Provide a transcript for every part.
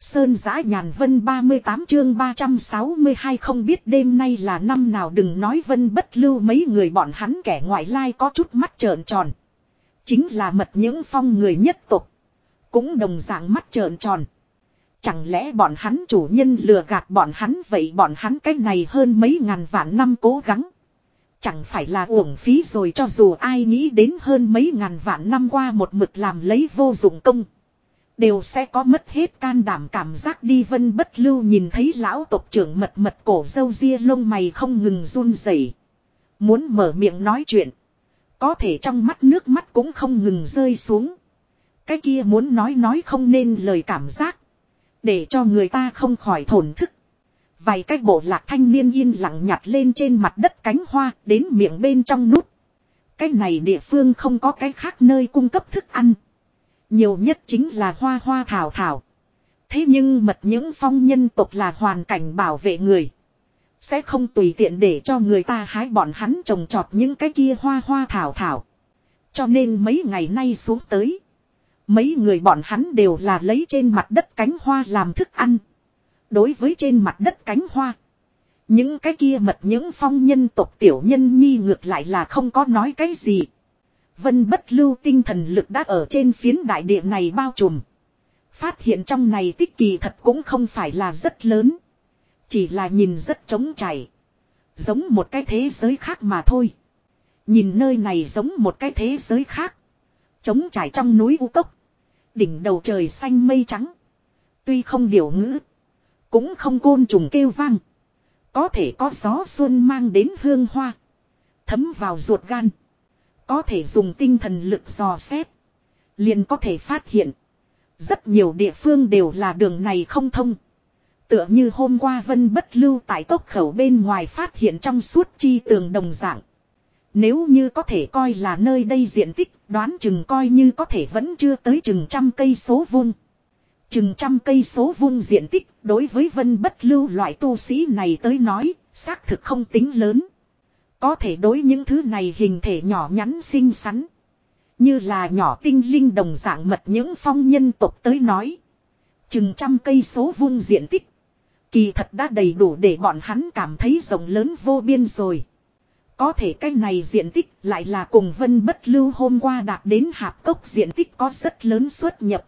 Sơn giã nhàn vân 38 chương 362 không biết đêm nay là năm nào, đừng nói vân bất lưu, mấy người bọn hắn kẻ ngoại lai có chút mắt trợn tròn. Chính là mật những phong người nhất tục. Cũng đồng dạng mắt trợn tròn. Chẳng lẽ bọn hắn chủ nhân lừa gạt bọn hắn, vậy bọn hắn cái này hơn mấy ngàn vạn năm cố gắng. Chẳng phải là uổng phí rồi cho dù ai nghĩ đến hơn mấy ngàn vạn năm qua một mực làm lấy vô dụng công. Đều sẽ có mất hết can đảm cảm giác đi vân bất lưu nhìn thấy lão tộc trưởng mật mật cổ dâu ria lông mày không ngừng run rẩy Muốn mở miệng nói chuyện. Có thể trong mắt nước mắt cũng không ngừng rơi xuống. Cái kia muốn nói nói không nên lời cảm giác. Để cho người ta không khỏi thổn thức. Vài cái bộ lạc thanh niên yên lặng nhặt lên trên mặt đất cánh hoa đến miệng bên trong nút. Cái này địa phương không có cái khác nơi cung cấp thức ăn. Nhiều nhất chính là hoa hoa thảo thảo. Thế nhưng mật những phong nhân tộc là hoàn cảnh bảo vệ người. Sẽ không tùy tiện để cho người ta hái bọn hắn trồng trọt những cái kia hoa hoa thảo thảo. Cho nên mấy ngày nay xuống tới. Mấy người bọn hắn đều là lấy trên mặt đất cánh hoa làm thức ăn. Đối với trên mặt đất cánh hoa. Những cái kia mật những phong nhân tộc tiểu nhân nhi ngược lại là không có nói cái gì. Vân bất lưu tinh thần lực đã ở trên phiến đại địa này bao trùm. Phát hiện trong này tích kỳ thật cũng không phải là rất lớn. Chỉ là nhìn rất trống chảy. Giống một cái thế giới khác mà thôi. Nhìn nơi này giống một cái thế giới khác. Trống trải trong núi u cốc. Đỉnh đầu trời xanh mây trắng. Tuy không điều ngữ. Cũng không côn trùng kêu vang. Có thể có gió xuân mang đến hương hoa. Thấm vào ruột gan. Có thể dùng tinh thần lực dò xét. Liền có thể phát hiện. Rất nhiều địa phương đều là đường này không thông. Tựa như hôm qua Vân bất lưu tại tốc khẩu bên ngoài phát hiện trong suốt chi tường đồng dạng. Nếu như có thể coi là nơi đây diện tích, đoán chừng coi như có thể vẫn chưa tới chừng trăm cây số vuông. Chừng trăm cây số vuông diện tích, đối với vân bất lưu loại tu sĩ này tới nói, xác thực không tính lớn. Có thể đối những thứ này hình thể nhỏ nhắn xinh xắn. Như là nhỏ tinh linh đồng dạng mật những phong nhân tộc tới nói. Chừng trăm cây số vuông diện tích. Kỳ thật đã đầy đủ để bọn hắn cảm thấy rộng lớn vô biên rồi. Có thể cái này diện tích lại là cùng vân bất lưu hôm qua đạt đến hạp cốc diện tích có rất lớn xuất nhập.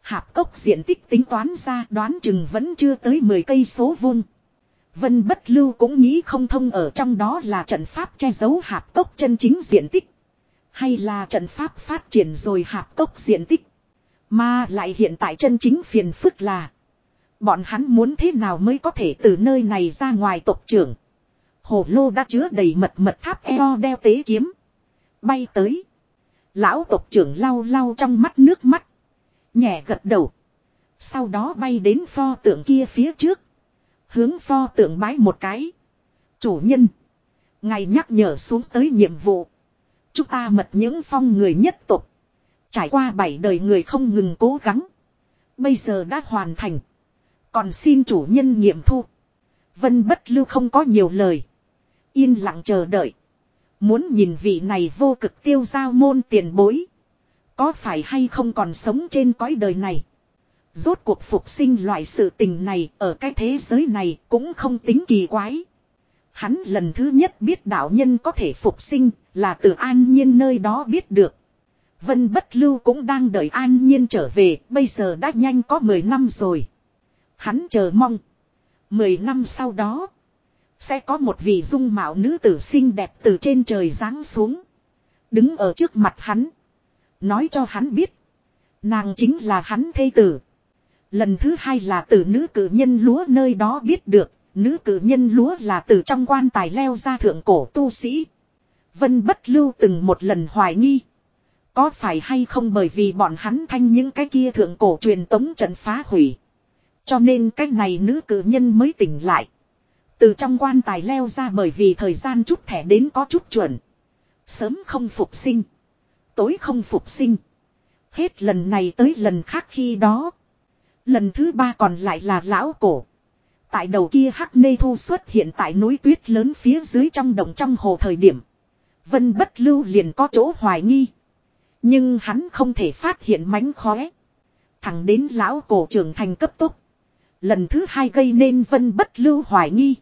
Hạp cốc diện tích tính toán ra đoán chừng vẫn chưa tới 10 cây số vuông. Vân bất lưu cũng nghĩ không thông ở trong đó là trận pháp che giấu hạp cốc chân chính diện tích. Hay là trận pháp phát triển rồi hạp cốc diện tích. Mà lại hiện tại chân chính phiền phức là. Bọn hắn muốn thế nào mới có thể từ nơi này ra ngoài tộc trưởng. Hồ lô đã chứa đầy mật mật tháp eo đeo tế kiếm. Bay tới. Lão tộc trưởng lau lau trong mắt nước mắt. Nhẹ gật đầu. Sau đó bay đến pho tượng kia phía trước. Hướng pho tượng bái một cái. Chủ nhân. Ngài nhắc nhở xuống tới nhiệm vụ. Chúng ta mật những phong người nhất tục. Trải qua bảy đời người không ngừng cố gắng. Bây giờ đã hoàn thành. Còn xin chủ nhân nghiệm thu. Vân bất lưu không có nhiều lời. Yên lặng chờ đợi. Muốn nhìn vị này vô cực tiêu giao môn tiền bối. Có phải hay không còn sống trên cõi đời này. Rốt cuộc phục sinh loại sự tình này ở cái thế giới này cũng không tính kỳ quái. Hắn lần thứ nhất biết đạo nhân có thể phục sinh là từ an nhiên nơi đó biết được. Vân bất lưu cũng đang đợi an nhiên trở về, bây giờ đã nhanh có 10 năm rồi. Hắn chờ mong. 10 năm sau đó, sẽ có một vị dung mạo nữ tử xinh đẹp từ trên trời giáng xuống. Đứng ở trước mặt hắn. Nói cho hắn biết. Nàng chính là hắn thê tử. Lần thứ hai là từ nữ cử nhân lúa nơi đó biết được. Nữ cử nhân lúa là từ trong quan tài leo ra thượng cổ tu sĩ. Vân bất lưu từng một lần hoài nghi. Có phải hay không bởi vì bọn hắn thanh những cái kia thượng cổ truyền tống trận phá hủy. Cho nên cái này nữ cử nhân mới tỉnh lại. Từ trong quan tài leo ra bởi vì thời gian chút thẻ đến có chút chuẩn. Sớm không phục sinh. Tối không phục sinh. Hết lần này tới lần khác khi đó. Lần thứ ba còn lại là lão cổ. Tại đầu kia hắc nê thu xuất hiện tại núi tuyết lớn phía dưới trong đồng trong hồ thời điểm. Vân bất lưu liền có chỗ hoài nghi. Nhưng hắn không thể phát hiện mánh khóe. Thẳng đến lão cổ trưởng thành cấp tốc. Lần thứ hai gây nên vân bất lưu hoài nghi.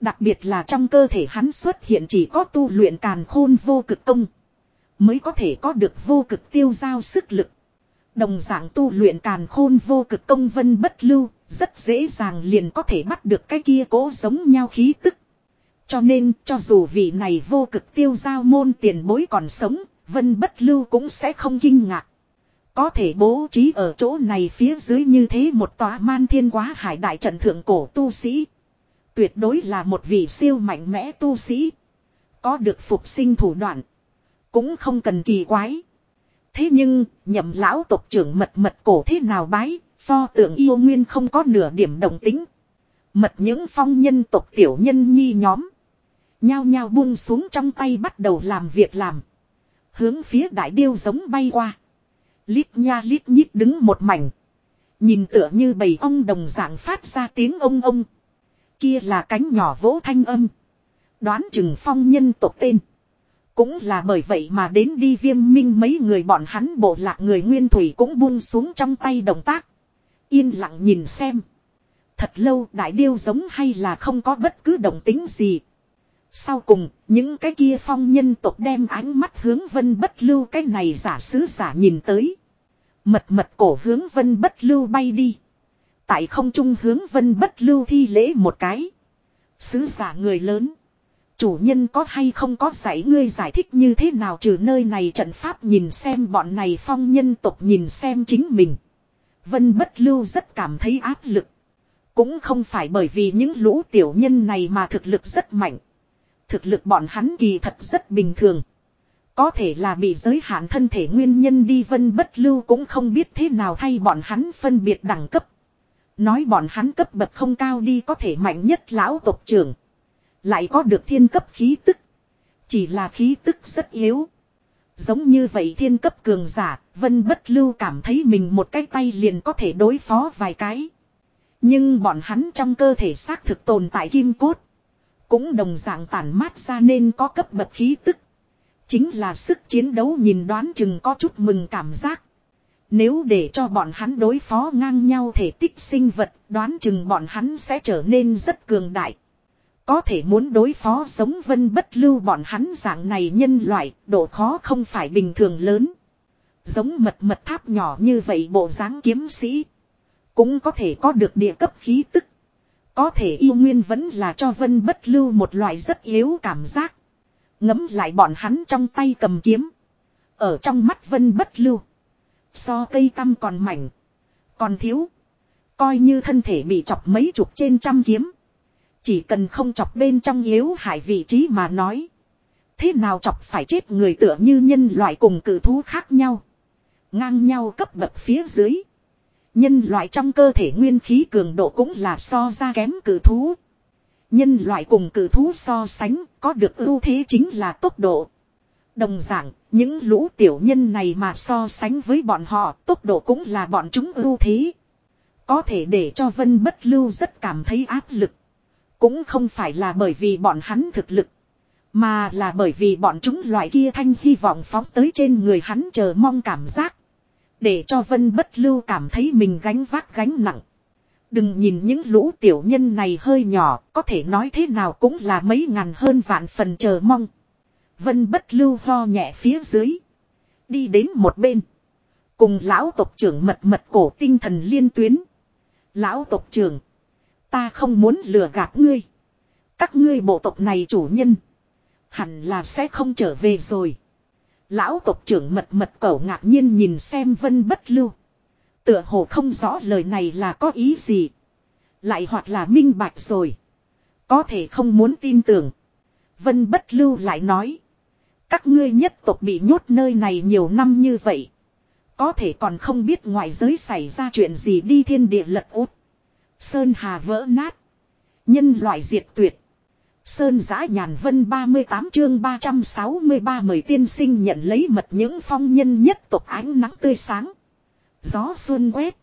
Đặc biệt là trong cơ thể hắn xuất hiện chỉ có tu luyện càn khôn vô cực công. Mới có thể có được vô cực tiêu giao sức lực. Đồng dạng tu luyện càn khôn vô cực công vân bất lưu, rất dễ dàng liền có thể bắt được cái kia cố giống nhau khí tức. Cho nên, cho dù vị này vô cực tiêu giao môn tiền bối còn sống, vân bất lưu cũng sẽ không kinh ngạc. Có thể bố trí ở chỗ này phía dưới như thế một tòa man thiên quá hải đại trận thượng cổ tu sĩ. Tuyệt đối là một vị siêu mạnh mẽ tu sĩ. Có được phục sinh thủ đoạn. Cũng không cần kỳ quái. Thế nhưng, nhậm lão tộc trưởng mật mật cổ thế nào bái, pho tượng yêu nguyên không có nửa điểm đồng tính. Mật những phong nhân tộc tiểu nhân nhi nhóm. Nhao nhao buông xuống trong tay bắt đầu làm việc làm. Hướng phía đại điêu giống bay qua. Lít nha lít nhít đứng một mảnh. Nhìn tựa như bầy ong đồng dạng phát ra tiếng ông ông. Kia là cánh nhỏ vỗ thanh âm. Đoán chừng phong nhân tộc tên. Cũng là bởi vậy mà đến đi viêm minh mấy người bọn hắn bộ lạc người nguyên thủy cũng buông xuống trong tay động tác. Yên lặng nhìn xem. Thật lâu đại điêu giống hay là không có bất cứ động tính gì. Sau cùng, những cái kia phong nhân tộc đem ánh mắt hướng vân bất lưu cái này giả sứ giả nhìn tới. Mật mật cổ hướng vân bất lưu bay đi. Tại không trung hướng vân bất lưu thi lễ một cái. Sứ giả người lớn. Chủ nhân có hay không có dạy ngươi giải thích như thế nào trừ nơi này trận pháp nhìn xem bọn này phong nhân tộc nhìn xem chính mình. Vân bất lưu rất cảm thấy áp lực. Cũng không phải bởi vì những lũ tiểu nhân này mà thực lực rất mạnh. Thực lực bọn hắn kỳ thật rất bình thường. Có thể là bị giới hạn thân thể nguyên nhân đi, vân bất lưu cũng không biết thế nào thay bọn hắn phân biệt đẳng cấp. Nói bọn hắn cấp bậc không cao đi có thể mạnh nhất lão tộc trưởng. Lại có được thiên cấp khí tức. Chỉ là khí tức rất yếu. Giống như vậy thiên cấp cường giả, Vân Bất Lưu cảm thấy mình một cái tay liền có thể đối phó vài cái. Nhưng bọn hắn trong cơ thể xác thực tồn tại kim cốt. Cũng đồng dạng tản mát ra nên có cấp bậc khí tức. Chính là sức chiến đấu nhìn đoán chừng có chút mừng cảm giác. Nếu để cho bọn hắn đối phó ngang nhau thể tích sinh vật, đoán chừng bọn hắn sẽ trở nên rất cường đại. Có thể muốn đối phó sống vân bất lưu bọn hắn dạng này nhân loại, độ khó không phải bình thường lớn. Giống mật mật tháp nhỏ như vậy bộ dáng kiếm sĩ. Cũng có thể có được địa cấp khí tức. Có thể yêu nguyên vẫn là cho vân bất lưu một loại rất yếu cảm giác. Ngấm lại bọn hắn trong tay cầm kiếm. Ở trong mắt vân bất lưu. So cây tăm còn mảnh. Còn thiếu. Coi như thân thể bị chọc mấy chục trên trăm kiếm. Chỉ cần không chọc bên trong yếu hại vị trí mà nói. Thế nào chọc phải chết người tựa như nhân loại cùng cử thú khác nhau. Ngang nhau cấp bậc phía dưới. Nhân loại trong cơ thể nguyên khí cường độ cũng là so ra kém cử thú. Nhân loại cùng cử thú so sánh có được ưu thế chính là tốc độ. Đồng dạng, những lũ tiểu nhân này mà so sánh với bọn họ, tốc độ cũng là bọn chúng ưu thế. Có thể để cho Vân Bất Lưu rất cảm thấy áp lực. Cũng không phải là bởi vì bọn hắn thực lực. Mà là bởi vì bọn chúng loại kia thanh hy vọng phóng tới trên người hắn chờ mong cảm giác. Để cho Vân Bất Lưu cảm thấy mình gánh vác gánh nặng. Đừng nhìn những lũ tiểu nhân này hơi nhỏ, có thể nói thế nào cũng là mấy ngàn hơn vạn phần chờ mong. Vân Bất Lưu ho nhẹ phía dưới. Đi đến một bên. Cùng lão tộc trưởng mật mật cổ tinh thần liên tuyến. Lão tộc trưởng. Ta không muốn lừa gạt ngươi. Các ngươi bộ tộc này chủ nhân. Hẳn là sẽ không trở về rồi. Lão tộc trưởng mật mật cẩu ngạc nhiên nhìn xem vân bất lưu. Tựa hồ không rõ lời này là có ý gì. Lại hoặc là minh bạch rồi. Có thể không muốn tin tưởng. Vân bất lưu lại nói. Các ngươi nhất tộc bị nhốt nơi này nhiều năm như vậy. Có thể còn không biết ngoại giới xảy ra chuyện gì đi thiên địa lật út. Sơn hà vỡ nát. Nhân loại diệt tuyệt. Sơn giã nhàn vân 38 chương 363 mời tiên sinh nhận lấy mật những phong nhân nhất tộc ánh nắng tươi sáng. Gió xuân quét.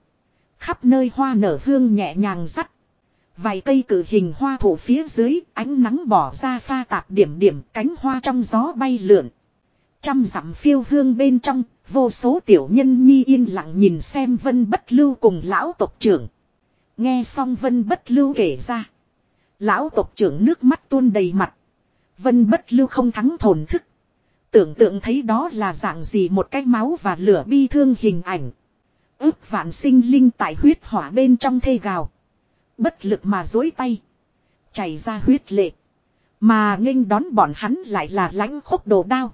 Khắp nơi hoa nở hương nhẹ nhàng rắt. Vài cây cử hình hoa thủ phía dưới ánh nắng bỏ ra pha tạp điểm điểm cánh hoa trong gió bay lượn. Trăm dặm phiêu hương bên trong, Vô số tiểu nhân nhi yên lặng nhìn xem vân bất lưu cùng lão tộc trưởng. Nghe xong vân bất lưu kể ra. Lão tộc trưởng nước mắt tuôn đầy mặt. Vân bất lưu không thắng thổn thức. Tưởng tượng thấy đó là dạng gì một cái máu và lửa bi thương hình ảnh. Ước vạn sinh linh tại huyết hỏa bên trong thê gào. Bất lực mà dối tay. Chảy ra huyết lệ. Mà nghênh đón bọn hắn lại là lãnh khốc đồ đao.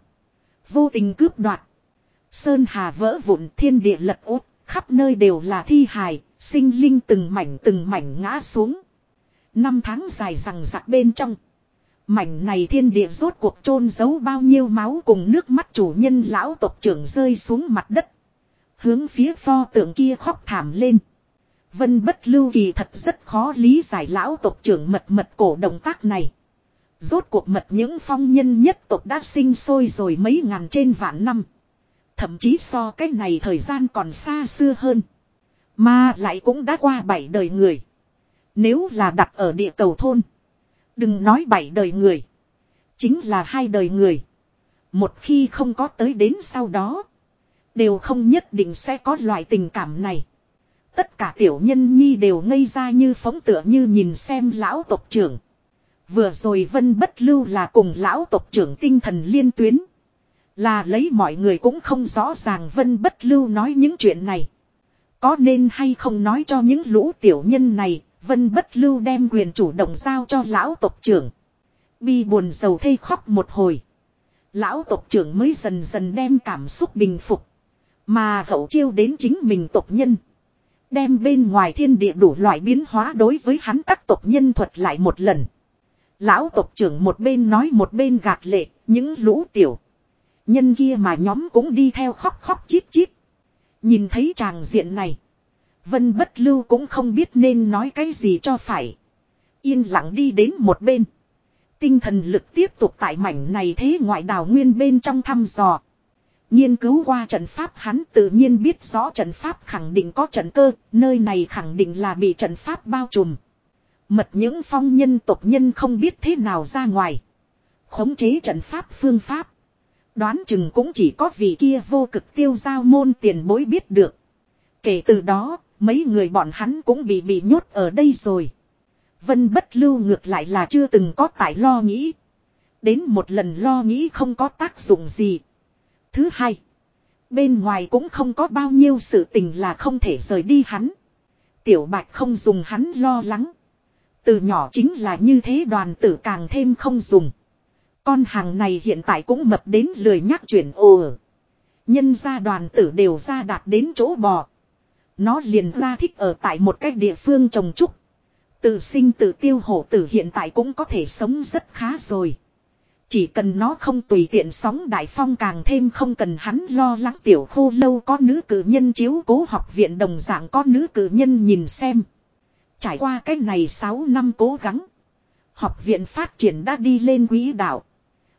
Vô tình cướp đoạt. Sơn hà vỡ vụn thiên địa lật út. Khắp nơi đều là thi hài. Sinh linh từng mảnh từng mảnh ngã xuống. Năm tháng dài rằng rạc bên trong. Mảnh này thiên địa rốt cuộc chôn giấu bao nhiêu máu cùng nước mắt chủ nhân lão tộc trưởng rơi xuống mặt đất. Hướng phía pho tượng kia khóc thảm lên. Vân bất lưu kỳ thật rất khó lý giải lão tộc trưởng mật mật cổ động tác này. Rốt cuộc mật những phong nhân nhất tộc đã sinh sôi rồi mấy ngàn trên vạn năm. Thậm chí so cái này thời gian còn xa xưa hơn. Mà lại cũng đã qua bảy đời người. Nếu là đặt ở địa cầu thôn. Đừng nói bảy đời người. Chính là hai đời người. Một khi không có tới đến sau đó. Đều không nhất định sẽ có loại tình cảm này. Tất cả tiểu nhân nhi đều ngây ra như phóng tựa như nhìn xem lão tộc trưởng. Vừa rồi vân bất lưu là cùng lão tộc trưởng tinh thần liên tuyến. Là lấy mọi người cũng không rõ ràng vân bất lưu nói những chuyện này. Có nên hay không nói cho những lũ tiểu nhân này, vân bất lưu đem quyền chủ động giao cho lão tộc trưởng. Bi buồn sầu thây khóc một hồi. Lão tộc trưởng mới dần dần đem cảm xúc bình phục. Mà hậu chiêu đến chính mình tộc nhân. Đem bên ngoài thiên địa đủ loại biến hóa đối với hắn các tộc nhân thuật lại một lần. Lão tộc trưởng một bên nói một bên gạt lệ, những lũ tiểu. Nhân kia mà nhóm cũng đi theo khóc khóc chít chít. Nhìn thấy chàng diện này. Vân bất lưu cũng không biết nên nói cái gì cho phải. Yên lặng đi đến một bên. Tinh thần lực tiếp tục tại mảnh này thế ngoại đào nguyên bên trong thăm dò. Nghiên cứu qua trận pháp hắn tự nhiên biết rõ trận pháp khẳng định có trận cơ, nơi này khẳng định là bị trận pháp bao trùm. Mật những phong nhân tộc nhân không biết thế nào ra ngoài. Khống chế trận pháp phương pháp. Đoán chừng cũng chỉ có vị kia vô cực tiêu giao môn tiền bối biết được. Kể từ đó, mấy người bọn hắn cũng bị bị nhốt ở đây rồi. Vân bất lưu ngược lại là chưa từng có tại lo nghĩ. Đến một lần lo nghĩ không có tác dụng gì. Thứ hai, bên ngoài cũng không có bao nhiêu sự tình là không thể rời đi hắn. Tiểu bạch không dùng hắn lo lắng. Từ nhỏ chính là như thế đoàn tử càng thêm không dùng. Con hàng này hiện tại cũng mập đến lười nhắc chuyển ồ. Nhân gia đoàn tử đều ra đạt đến chỗ bò. Nó liền ra thích ở tại một cái địa phương trồng trúc. Tự sinh tự tiêu hổ tử hiện tại cũng có thể sống rất khá rồi. Chỉ cần nó không tùy tiện sóng đại phong càng thêm không cần hắn lo lắng tiểu khô lâu có nữ cử nhân chiếu cố học viện đồng dạng có nữ cử nhân nhìn xem. Trải qua cách này 6 năm cố gắng. Học viện phát triển đã đi lên quỹ đạo.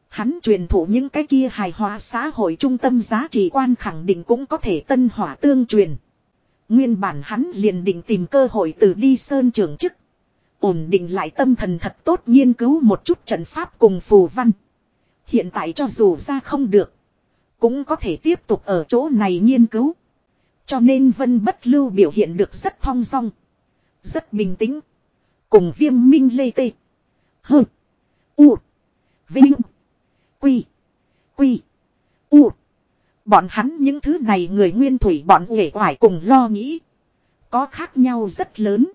Hắn truyền thụ những cái kia hài hòa xã hội trung tâm giá trị quan khẳng định cũng có thể tân hỏa tương truyền. Nguyên bản hắn liền định tìm cơ hội từ đi sơn trưởng chức. Ổn định lại tâm thần thật tốt nghiên cứu một chút trận pháp cùng phù văn. Hiện tại cho dù ra không được. Cũng có thể tiếp tục ở chỗ này nghiên cứu. Cho nên Vân Bất Lưu biểu hiện được rất thong dong. Rất bình tĩnh. Cùng viêm minh lê tê. hừ, U. Vinh. Quy. Quy. U. Bọn hắn những thứ này người nguyên thủy bọn nghệ hoài cùng lo nghĩ. Có khác nhau rất lớn.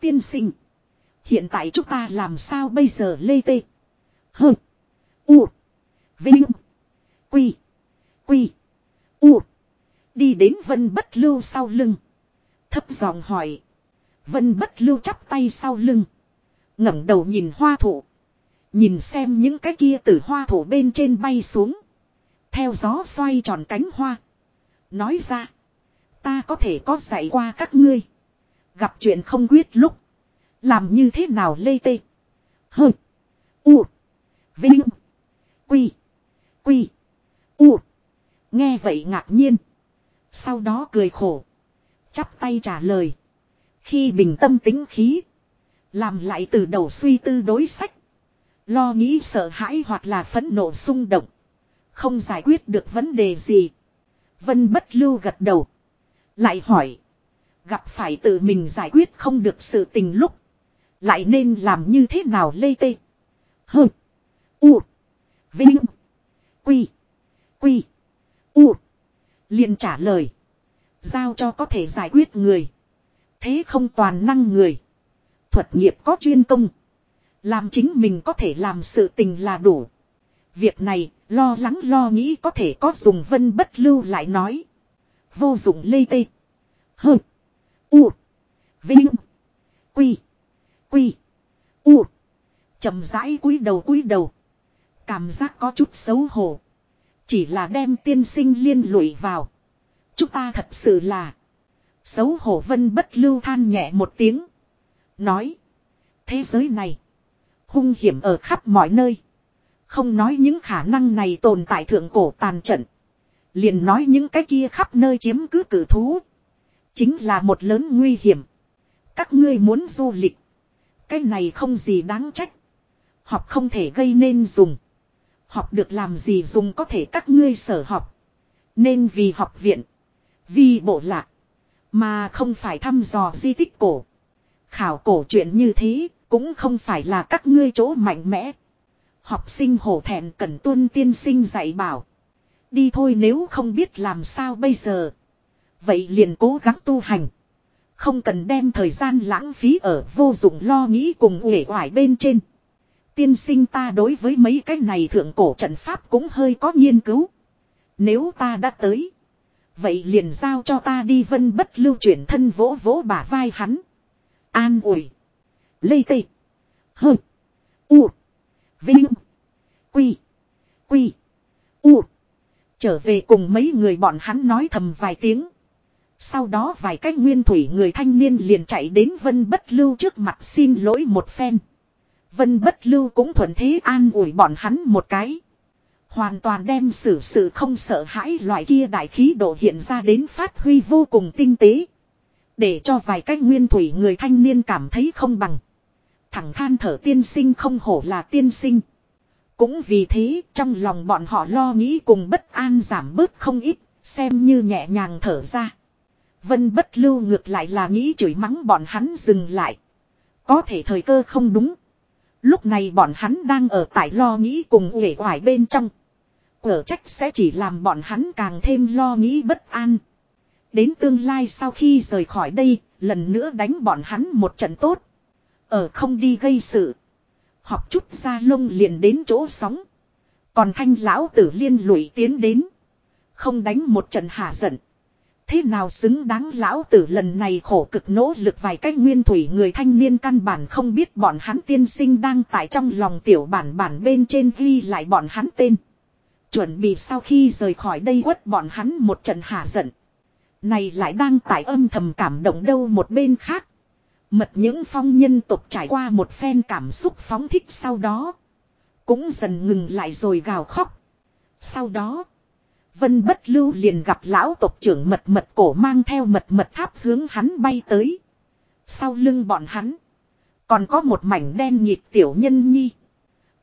Tiên sinh. Hiện tại chúng ta làm sao bây giờ, lê tê. Hơ. U. Vinh. Quy. Quy. U. Đi đến vân bất lưu sau lưng. Thấp giọng hỏi. Vân bất lưu chắp tay sau lưng. ngẩng đầu nhìn hoa thụ. Nhìn xem những cái kia từ hoa thổ bên trên bay xuống. Theo gió xoay tròn cánh hoa. Nói ra. Ta có thể có dạy qua các ngươi. Gặp chuyện không quyết lúc. Làm như thế nào lê tê. hừ, U. Vinh. Quy. Quy. U. Nghe vậy ngạc nhiên. Sau đó cười khổ. Chắp tay trả lời. Khi bình tâm tính khí. Làm lại từ đầu suy tư đối sách. Lo nghĩ sợ hãi hoặc là phẫn nộ xung động. Không giải quyết được vấn đề gì. Vân bất lưu gật đầu. Lại hỏi. Gặp phải tự mình giải quyết không được sự tình lúc. Lại nên làm như thế nào lê tê. Hơ. U. Vinh. Quy. Quy. U. liền trả lời. Giao cho có thể giải quyết người. Thế không toàn năng người. Thuật nghiệp có chuyên công. Làm chính mình có thể làm sự tình là đủ. Việc này, lo lắng lo nghĩ có thể có dùng vân bất lưu lại nói. Vô dụng lê tê. Hơ. U. Vinh. Quy. Quy. U. chậm rãi cúi đầu cúi đầu. Cảm giác có chút xấu hổ. Chỉ là đem tiên sinh liên lụy vào. Chúng ta thật sự là. Xấu hổ vân bất lưu than nhẹ một tiếng. Nói. Thế giới này. Hung hiểm ở khắp mọi nơi. Không nói những khả năng này tồn tại thượng cổ tàn trận. Liền nói những cái kia khắp nơi chiếm cứ cử thú. Chính là một lớn nguy hiểm. Các ngươi muốn du lịch. Cái này không gì đáng trách. Học không thể gây nên dùng. Học được làm gì dùng có thể các ngươi sở học. Nên vì học viện. Vì bộ lạc. Mà không phải thăm dò di tích cổ. Khảo cổ chuyện như thế cũng không phải là các ngươi chỗ mạnh mẽ. Học sinh hổ thẹn cần tuân tiên sinh dạy bảo. Đi thôi nếu không biết làm sao bây giờ. Vậy liền cố gắng tu hành. Không cần đem thời gian lãng phí ở vô dụng lo nghĩ cùng uể oải bên trên. Tiên sinh ta đối với mấy cái này thượng cổ trận pháp cũng hơi có nghiên cứu. Nếu ta đã tới. Vậy liền giao cho ta đi vân bất lưu chuyển thân vỗ vỗ bả vai hắn. An ủi. Lê tê. Hơ. U. Vinh. Quy. Quy. U. Trở về cùng mấy người bọn hắn nói thầm vài tiếng. Sau đó vài cái nguyên thủy người thanh niên liền chạy đến Vân Bất Lưu trước mặt xin lỗi một phen. Vân Bất Lưu cũng thuận thế an ủi bọn hắn một cái. Hoàn toàn đem xử sự không sợ hãi loại kia đại khí độ hiện ra đến phát huy vô cùng tinh tế. Để cho vài cách nguyên thủy người thanh niên cảm thấy không bằng. Thẳng than thở tiên sinh không hổ là tiên sinh. Cũng vì thế trong lòng bọn họ lo nghĩ cùng bất an giảm bớt không ít, xem như nhẹ nhàng thở ra. Vân bất lưu ngược lại là nghĩ chửi mắng bọn hắn dừng lại. Có thể thời cơ không đúng. Lúc này bọn hắn đang ở tại lo nghĩ cùng uể oải bên trong. Ở trách sẽ chỉ làm bọn hắn càng thêm lo nghĩ bất an. Đến tương lai sau khi rời khỏi đây, lần nữa đánh bọn hắn một trận tốt. Ở không đi gây sự. Học chút ra lông liền đến chỗ sóng. Còn thanh lão tử liên lụy tiến đến. Không đánh một trận hạ giận. Thế nào xứng đáng lão tử lần này khổ cực nỗ lực vài cách nguyên thủy người thanh niên căn bản không biết bọn hắn tiên sinh đang tại trong lòng tiểu bản bản bên trên ghi lại bọn hắn tên. Chuẩn bị sau khi rời khỏi đây quất bọn hắn một trận hạ giận. Này lại đang tại âm thầm cảm động đâu một bên khác. Mật những phong nhân tục trải qua một phen cảm xúc phóng thích sau đó. Cũng dần ngừng lại rồi gào khóc. Sau đó. Vân bất lưu liền gặp lão tộc trưởng mật mật cổ mang theo mật mật tháp hướng hắn bay tới. Sau lưng bọn hắn. Còn có một mảnh đen nhịp tiểu nhân nhi.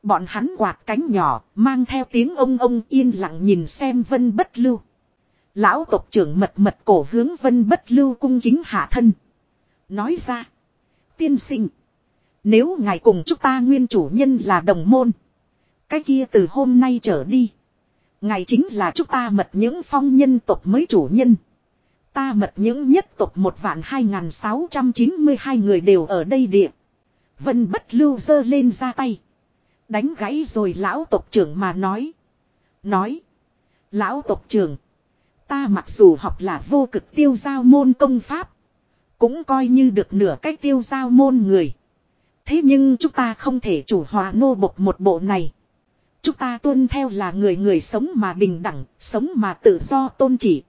Bọn hắn quạt cánh nhỏ, mang theo tiếng ông ông yên lặng nhìn xem vân bất lưu. Lão tộc trưởng mật mật cổ hướng vân bất lưu cung kính hạ thân. Nói ra. Tiên sinh. Nếu ngài cùng chúng ta nguyên chủ nhân là đồng môn. Cái kia từ hôm nay trở đi. Ngài chính là chúng ta mật những phong nhân tộc mới chủ nhân. Ta mật những nhất tộc một vạn hai ngàn sáu trăm chín mươi hai người đều ở đây địa. Vân bất lưu dơ lên ra tay. Đánh gãy rồi lão tộc trưởng mà nói. Nói. Lão tộc trưởng. Ta mặc dù học là vô cực tiêu giao môn công pháp. Cũng coi như được nửa cách tiêu giao môn người. Thế nhưng chúng ta không thể chủ hòa nô bộc một bộ này. Chúng ta tuân theo là người người sống mà bình đẳng, sống mà tự do tôn chỉ.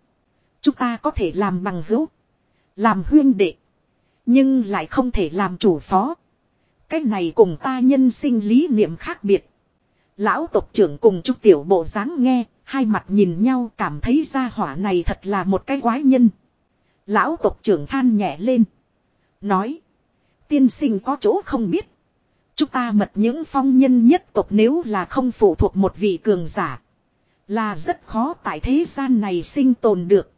Chúng ta có thể làm bằng hữu, làm huyên đệ, nhưng lại không thể làm chủ phó. Cái này cùng ta nhân sinh lý niệm khác biệt. Lão tộc trưởng cùng chúc tiểu bộ dáng nghe, hai mặt nhìn nhau cảm thấy ra hỏa này thật là một cái quái nhân. Lão tộc trưởng than nhẹ lên. Nói. Tiên sinh có chỗ không biết. Chúng ta mật những phong nhân nhất tộc nếu là không phụ thuộc một vị cường giả. Là rất khó tại thế gian này sinh tồn được.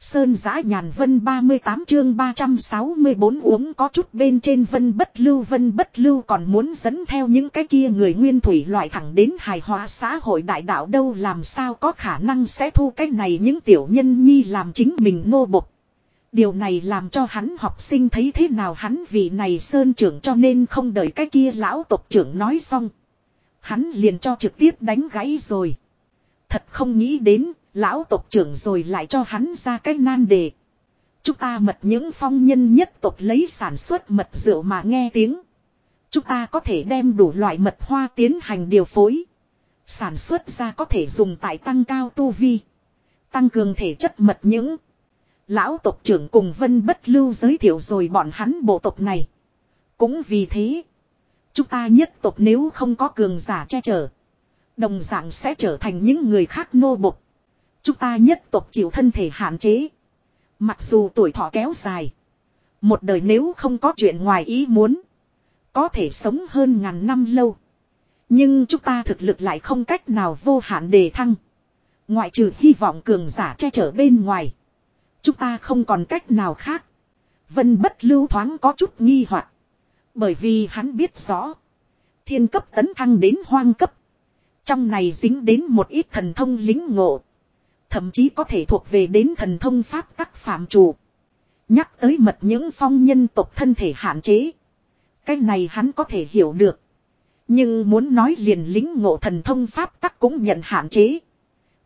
Sơn giã nhàn vân 38 chương 364 uống có chút bên trên vân bất lưu vân bất lưu còn muốn dẫn theo những cái kia người nguyên thủy loại thẳng đến hài hòa xã hội đại đạo đâu làm sao có khả năng sẽ thu cái này những tiểu nhân nhi làm chính mình nô bộc. Điều này làm cho hắn học sinh thấy thế nào hắn vì này sơn trưởng cho nên không đợi cái kia lão tộc trưởng nói xong. Hắn liền cho trực tiếp đánh gãy rồi. Thật không nghĩ đến, lão tộc trưởng rồi lại cho hắn ra cái nan đề. Chúng ta mật những phong nhân nhất tộc lấy sản xuất mật rượu mà nghe tiếng. Chúng ta có thể đem đủ loại mật hoa tiến hành điều phối. Sản xuất ra có thể dùng tại tăng cao tu vi. Tăng cường thể chất mật những. Lão tộc trưởng cùng Vân Bất Lưu giới thiệu rồi bọn hắn bộ tộc này. Cũng vì thế. Chúng ta nhất tộc nếu không có cường giả che chở. Đồng dạng sẽ trở thành những người khác nô bộc. Chúng ta nhất tộc chịu thân thể hạn chế. Mặc dù tuổi thọ kéo dài. Một đời nếu không có chuyện ngoài ý muốn. Có thể sống hơn ngàn năm lâu. Nhưng chúng ta thực lực lại không cách nào vô hạn đề thăng. Ngoại trừ hy vọng cường giả che chở bên ngoài. Chúng ta không còn cách nào khác. Vân bất lưu thoáng có chút nghi hoặc Bởi vì hắn biết rõ. Thiên cấp tấn thăng đến hoang cấp. Trong này dính đến một ít thần thông lính ngộ. Thậm chí có thể thuộc về đến thần thông pháp tắc phạm chủ. Nhắc tới mật những phong nhân tộc thân thể hạn chế. Cái này hắn có thể hiểu được. Nhưng muốn nói liền lính ngộ thần thông pháp tắc cũng nhận hạn chế.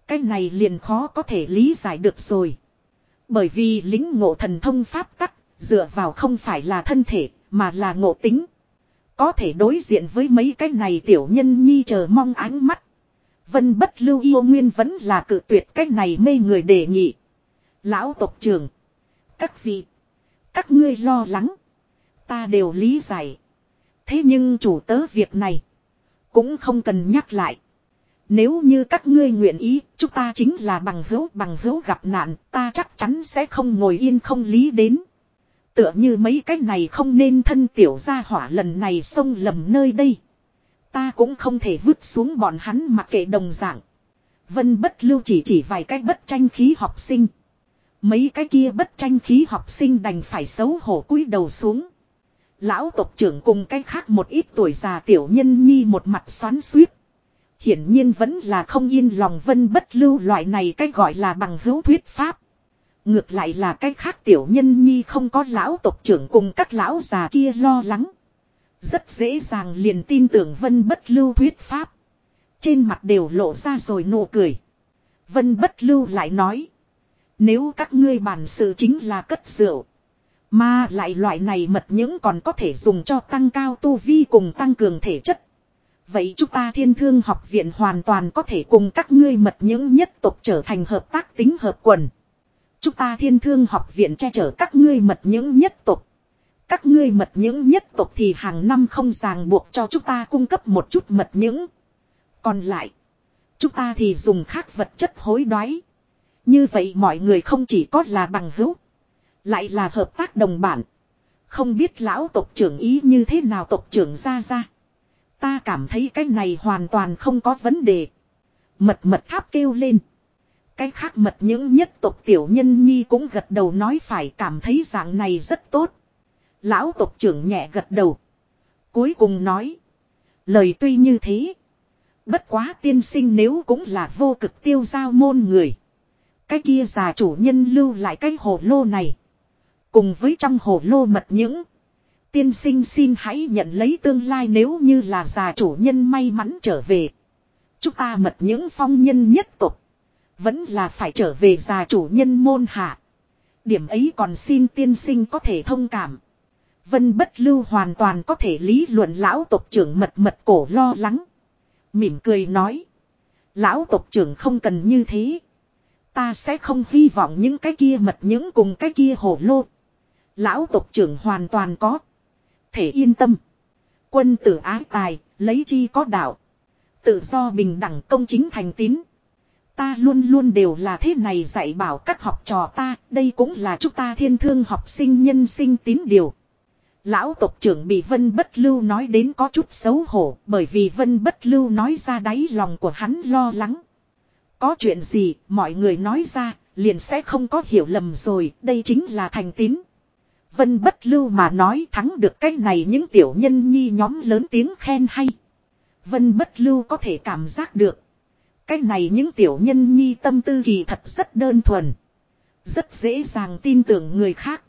Cái này liền khó có thể lý giải được rồi. Bởi vì lính ngộ thần thông pháp tắc, dựa vào không phải là thân thể, mà là ngộ tính. Có thể đối diện với mấy cái này tiểu nhân nhi chờ mong ánh mắt. Vân bất lưu yêu nguyên vẫn là cự tuyệt cái này mê người đề nghị. Lão tộc trưởng. Các vị. Các ngươi lo lắng. Ta đều lý giải. Thế nhưng chủ tớ việc này. Cũng không cần nhắc lại. Nếu như các ngươi nguyện ý, chúng ta chính là bằng hữu bằng hữu gặp nạn, ta chắc chắn sẽ không ngồi yên không lý đến. Tựa như mấy cái này không nên thân tiểu gia hỏa lần này xông lầm nơi đây. Ta cũng không thể vứt xuống bọn hắn mặc kệ đồng dạng. Vân bất lưu chỉ chỉ vài cái bất tranh khí học sinh. Mấy cái kia bất tranh khí học sinh đành phải xấu hổ cúi đầu xuống. Lão tộc trưởng cùng cái khác một ít tuổi già tiểu nhân nhi một mặt xoắn suýt. Hiển nhiên vẫn là không yên lòng vân bất lưu loại này cái gọi là bằng hữu thuyết pháp. Ngược lại là cái khác tiểu nhân nhi không có lão tộc trưởng cùng các lão già kia lo lắng. Rất dễ dàng liền tin tưởng vân bất lưu thuyết pháp. Trên mặt đều lộ ra rồi nụ cười. Vân bất lưu lại nói. Nếu các ngươi bản sự chính là cất rượu. Mà lại loại này mật những còn có thể dùng cho tăng cao tu vi cùng tăng cường thể chất. Vậy chúng ta thiên thương học viện hoàn toàn có thể cùng các ngươi mật những nhất tộc trở thành hợp tác tính hợp quần. Chúng ta thiên thương học viện che chở các ngươi mật những nhất tộc. Các ngươi mật những nhất tộc thì hàng năm không ràng buộc cho chúng ta cung cấp một chút mật những. Còn lại, chúng ta thì dùng khác vật chất hối đoái. Như vậy mọi người không chỉ có là bằng hữu, lại là hợp tác đồng bản. Không biết lão tộc trưởng ý như thế nào tộc trưởng ra ra. Ta cảm thấy cái này hoàn toàn không có vấn đề. Mật mật tháp kêu lên. Cái khác mật những nhất tộc tiểu nhân nhi cũng gật đầu nói phải cảm thấy dạng này rất tốt. Lão tộc trưởng nhẹ gật đầu. Cuối cùng nói. Lời tuy như thế. Bất quá tiên sinh nếu cũng là vô cực tiêu giao môn người. Cái kia già chủ nhân lưu lại cái hồ lô này. Cùng với trong hồ lô mật những. Tiên sinh xin hãy nhận lấy tương lai nếu như là già chủ nhân may mắn trở về. Chúng ta mật những phong nhân nhất tục. Vẫn là phải trở về già chủ nhân môn hạ. Điểm ấy còn xin tiên sinh có thể thông cảm. Vân bất lưu hoàn toàn có thể lý luận lão tộc trưởng mật mật cổ lo lắng. Mỉm cười nói. Lão tộc trưởng không cần như thế. Ta sẽ không hy vọng những cái kia mật những cùng cái kia hổ lô. Lão tộc trưởng hoàn toàn có. Thể yên tâm. Quân tử ái tài, lấy chi có đạo. Tự do bình đẳng công chính thành tín. Ta luôn luôn đều là thế này dạy bảo các học trò ta, đây cũng là chúng ta thiên thương học sinh nhân sinh tín điều. Lão tộc trưởng bị Vân Bất Lưu nói đến có chút xấu hổ bởi vì Vân Bất Lưu nói ra đáy lòng của hắn lo lắng. Có chuyện gì mọi người nói ra liền sẽ không có hiểu lầm rồi đây chính là thành tín. Vân bất lưu mà nói thắng được cái này những tiểu nhân nhi nhóm lớn tiếng khen hay. Vân bất lưu có thể cảm giác được. Cái này những tiểu nhân nhi tâm tư kỳ thật rất đơn thuần. Rất dễ dàng tin tưởng người khác.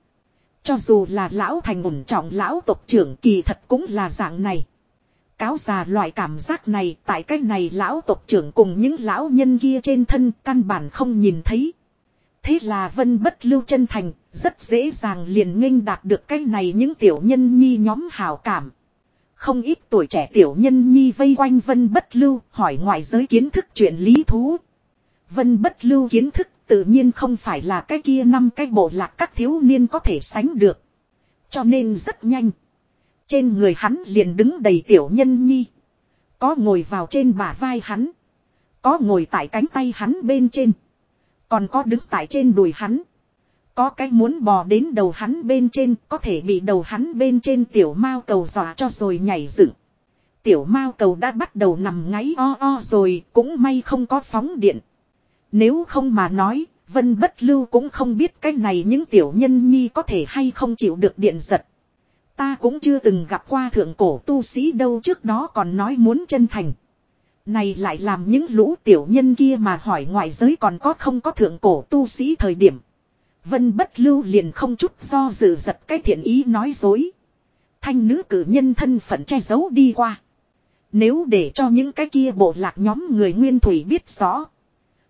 Cho dù là lão thành ủng trọng lão tộc trưởng kỳ thật cũng là dạng này. Cáo già loại cảm giác này tại cái này lão tộc trưởng cùng những lão nhân kia trên thân căn bản không nhìn thấy. Thế là vân bất lưu chân thành, rất dễ dàng liền nghênh đạt được cái này những tiểu nhân nhi nhóm hào cảm. Không ít tuổi trẻ tiểu nhân nhi vây quanh vân bất lưu hỏi ngoại giới kiến thức chuyện lý thú. Vân bất lưu kiến thức tự nhiên không phải là cái kia năm cái bộ lạc các thiếu niên có thể sánh được. Cho nên rất nhanh. Trên người hắn liền đứng đầy tiểu nhân nhi. Có ngồi vào trên bả vai hắn. Có ngồi tại cánh tay hắn bên trên. Còn có đứng tại trên đùi hắn. Có cái muốn bò đến đầu hắn bên trên, có thể bị đầu hắn bên trên tiểu mao cầu dọa cho rồi nhảy dựng. Tiểu mao cầu đã bắt đầu nằm ngáy o o rồi, cũng may không có phóng điện. Nếu không mà nói, Vân Bất Lưu cũng không biết cái này những tiểu nhân nhi có thể hay không chịu được điện giật. Ta cũng chưa từng gặp qua thượng cổ tu sĩ đâu trước đó còn nói muốn chân thành. Này lại làm những lũ tiểu nhân kia mà hỏi ngoại giới còn có không có thượng cổ tu sĩ thời điểm. Vân bất lưu liền không chút do dự giật cái thiện ý nói dối. Thanh nữ cử nhân thân phận che giấu đi qua. Nếu để cho những cái kia bộ lạc nhóm người nguyên thủy biết rõ.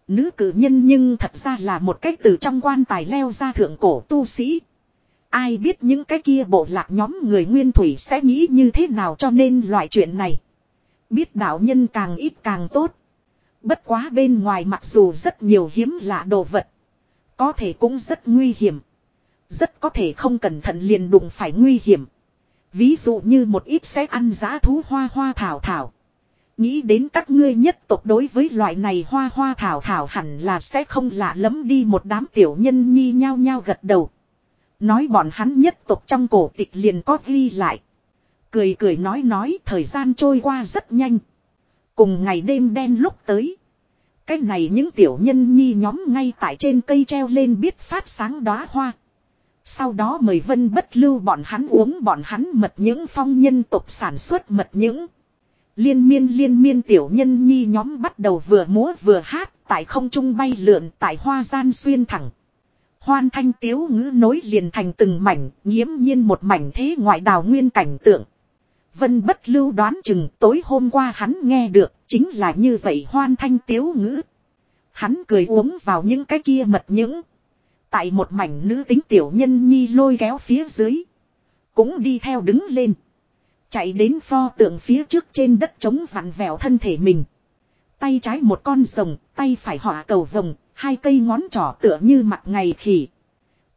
Nữ cử nhân nhưng thật ra là một cách từ trong quan tài leo ra thượng cổ tu sĩ. Ai biết những cái kia bộ lạc nhóm người nguyên thủy sẽ nghĩ như thế nào cho nên loại chuyện này. Biết đạo nhân càng ít càng tốt. Bất quá bên ngoài mặc dù rất nhiều hiếm lạ đồ vật. Có thể cũng rất nguy hiểm. Rất có thể không cẩn thận liền đụng phải nguy hiểm. Ví dụ như một ít sẽ ăn giá thú hoa hoa thảo thảo. Nghĩ đến các ngươi nhất tộc đối với loại này hoa hoa thảo thảo hẳn là sẽ không lạ lắm đi một đám tiểu nhân nhi nhao nhao gật đầu. Nói bọn hắn nhất tộc trong cổ tịch liền có ghi lại. Cười cười nói nói thời gian trôi qua rất nhanh. Cùng ngày đêm đen lúc tới. Cái này những tiểu nhân nhi nhóm ngay tại trên cây treo lên biết phát sáng đóa hoa. Sau đó mời vân bất lưu bọn hắn uống bọn hắn mật những phong nhân tục sản xuất mật những. Liên miên liên miên tiểu nhân nhi nhóm bắt đầu vừa múa vừa hát tại không trung bay lượn tại hoa gian xuyên thẳng. Hoan thanh tiếu ngữ nối liền thành từng mảnh, nghiễm nhiên một mảnh thế ngoại đào nguyên cảnh tượng. Vân bất lưu đoán chừng tối hôm qua hắn nghe được, chính là như vậy hoan thanh tiếu ngữ. Hắn cười uống vào những cái kia mật những. Tại một mảnh nữ tính tiểu nhân nhi lôi kéo phía dưới. Cũng đi theo đứng lên. Chạy đến pho tượng phía trước trên đất trống vặn vẹo thân thể mình. Tay trái một con rồng, tay phải họa cầu vồng, hai cây ngón trỏ tựa như mặt ngày khỉ.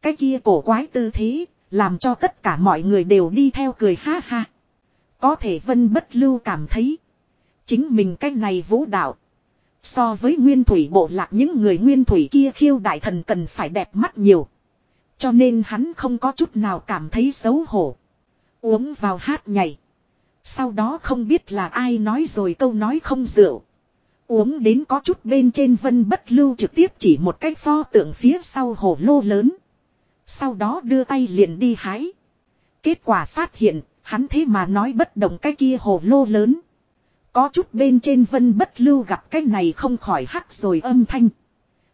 Cái kia cổ quái tư thế, làm cho tất cả mọi người đều đi theo cười ha ha. Có thể vân bất lưu cảm thấy. Chính mình cái này vũ đạo. So với nguyên thủy bộ lạc những người nguyên thủy kia khiêu đại thần cần phải đẹp mắt nhiều. Cho nên hắn không có chút nào cảm thấy xấu hổ. Uống vào hát nhảy. Sau đó không biết là ai nói rồi câu nói không rượu. Uống đến có chút bên trên vân bất lưu trực tiếp chỉ một cái pho tượng phía sau hồ lô lớn. Sau đó đưa tay liền đi hái. Kết quả phát hiện Hắn thế mà nói bất động cái kia hồ lô lớn. Có chút bên trên vân bất lưu gặp cái này không khỏi hắc rồi âm thanh.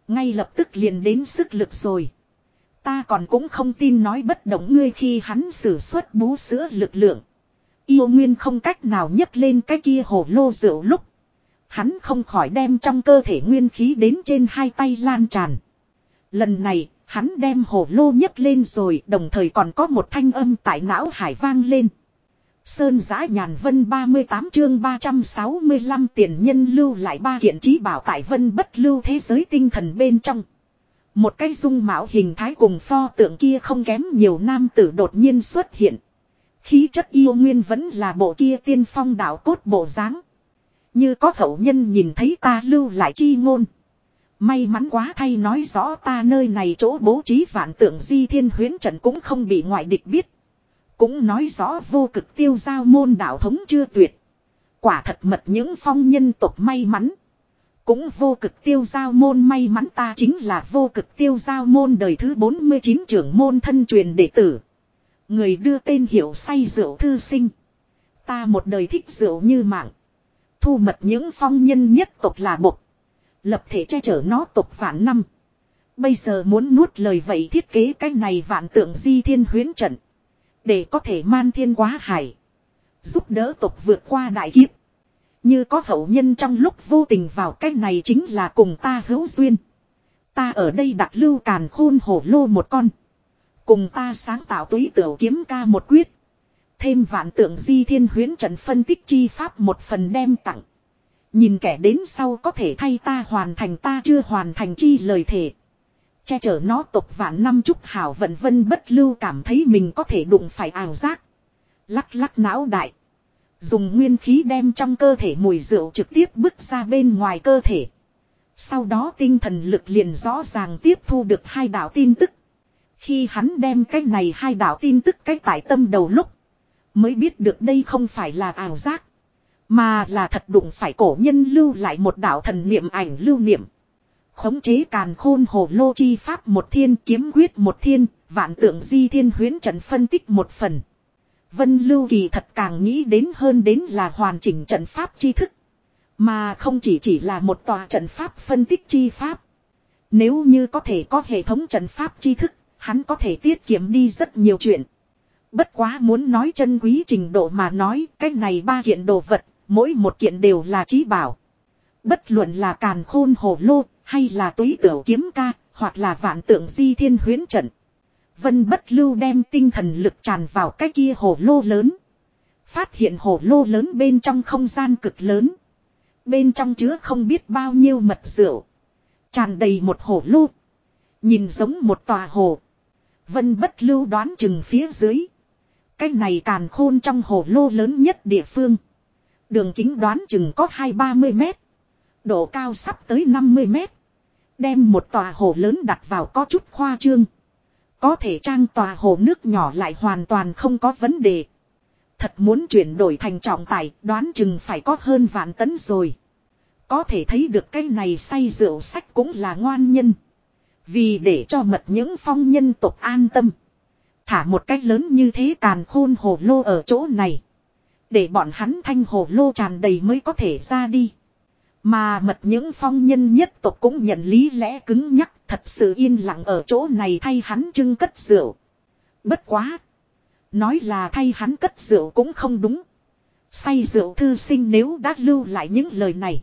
Ngay lập tức liền đến sức lực rồi. Ta còn cũng không tin nói bất động ngươi khi hắn sử xuất bú sữa lực lượng. Yêu nguyên không cách nào nhấc lên cái kia hồ lô rượu lúc. Hắn không khỏi đem trong cơ thể nguyên khí đến trên hai tay lan tràn. Lần này, hắn đem hồ lô nhấc lên rồi đồng thời còn có một thanh âm tại não hải vang lên. Sơn giã nhàn vân 38 chương 365 tiền nhân lưu lại ba kiện trí bảo tại vân bất lưu thế giới tinh thần bên trong. Một cái dung mạo hình thái cùng pho tượng kia không kém nhiều nam tử đột nhiên xuất hiện. Khí chất yêu nguyên vẫn là bộ kia tiên phong đạo cốt bộ dáng Như có hậu nhân nhìn thấy ta lưu lại chi ngôn. May mắn quá thay nói rõ ta nơi này chỗ bố trí vạn tượng di thiên huyến trận cũng không bị ngoại địch biết. Cũng nói rõ vô cực tiêu giao môn đạo thống chưa tuyệt. Quả thật mật những phong nhân tộc may mắn. cũng vô cực tiêu giao môn may mắn ta chính là vô cực tiêu giao môn đời thứ 49 trưởng môn thân truyền đệ tử. Người đưa tên hiệu say rượu thư sinh. Ta một đời thích rượu như mạng. Thu mật những phong nhân nhất tộc là bộc. Lập thể che chở nó tộc vạn năm. Bây giờ muốn nuốt lời vậy thiết kế cái này vạn tượng di thiên huyến trận. Để có thể man thiên quá hải. Giúp đỡ tộc vượt qua đại kiếp. Như có hậu nhân trong lúc vô tình vào cái này chính là cùng ta hữu duyên. Ta ở đây đặt lưu càn khôn hổ lô một con. Cùng ta sáng tạo túy tiểu kiếm ca một quyết. Thêm vạn tượng di thiên huyến trận phân tích chi pháp một phần đem tặng. Nhìn kẻ đến sau có thể thay ta hoàn thành, ta chưa hoàn thành chi lời thề. Che chở nó tộc vạn năm chúc hảo vận vân bất lưu cảm thấy mình có thể đụng phải ảo giác. Lắc lắc não đại. Dùng nguyên khí đem trong cơ thể mùi rượu trực tiếp bước ra bên ngoài cơ thể. Sau đó tinh thần lực liền rõ ràng tiếp thu được hai đạo tin tức. Khi hắn đem cái này hai đạo tin tức cái tại tâm đầu lúc. Mới biết được đây không phải là ảo giác. Mà là thật đụng phải cổ nhân lưu lại một đạo thần niệm ảnh lưu niệm. Khống chế càn khôn hồ lô chi pháp một thiên kiếm quyết một thiên, vạn tượng di thiên huyến trận phân tích một phần. Vân Lưu Kỳ thật càng nghĩ đến hơn đến là hoàn chỉnh trận pháp chi thức. Mà không chỉ chỉ là một tòa trận pháp phân tích chi pháp. Nếu như có thể có hệ thống trận pháp chi thức, hắn có thể tiết kiệm đi rất nhiều chuyện. Bất quá muốn nói chân quý trình độ mà nói, cái này ba kiện đồ vật, mỗi một kiện đều là trí bảo. Bất luận là càn khôn hồ lô, hay là túy tiểu kiếm ca, hoặc là vạn tượng di thiên huyến trận. Vân bất lưu đem tinh thần lực tràn vào cái kia hồ lô lớn. Phát hiện hồ lô lớn bên trong không gian cực lớn. Bên trong chứa không biết bao nhiêu mật rượu. Tràn đầy một hồ lô. Nhìn giống một tòa hồ. Vân bất lưu đoán chừng phía dưới. Cái này càn khôn trong hồ lô lớn nhất địa phương. Đường kính đoán chừng có hai ba mươi mét. Độ cao sắp tới 50 mét. Đem một tòa hồ lớn đặt vào có chút khoa trương. Có thể trang tòa hồ nước nhỏ lại hoàn toàn không có vấn đề. Thật muốn chuyển đổi thành trọng tải đoán chừng phải có hơn vạn tấn rồi. Có thể thấy được cái này say rượu sách cũng là ngoan nhân. Vì để cho mật những phong nhân tộc an tâm. Thả một cách lớn như thế càn khôn hồ lô ở chỗ này. Để bọn hắn thanh hồ lô tràn đầy mới có thể ra đi. Mà mật những phong nhân nhất tộc cũng nhận lý lẽ cứng nhắc thật sự yên lặng ở chỗ này thay hắn trưng cất rượu. Bất quá. Nói là thay hắn cất rượu cũng không đúng. Say rượu thư sinh nếu đã lưu lại những lời này.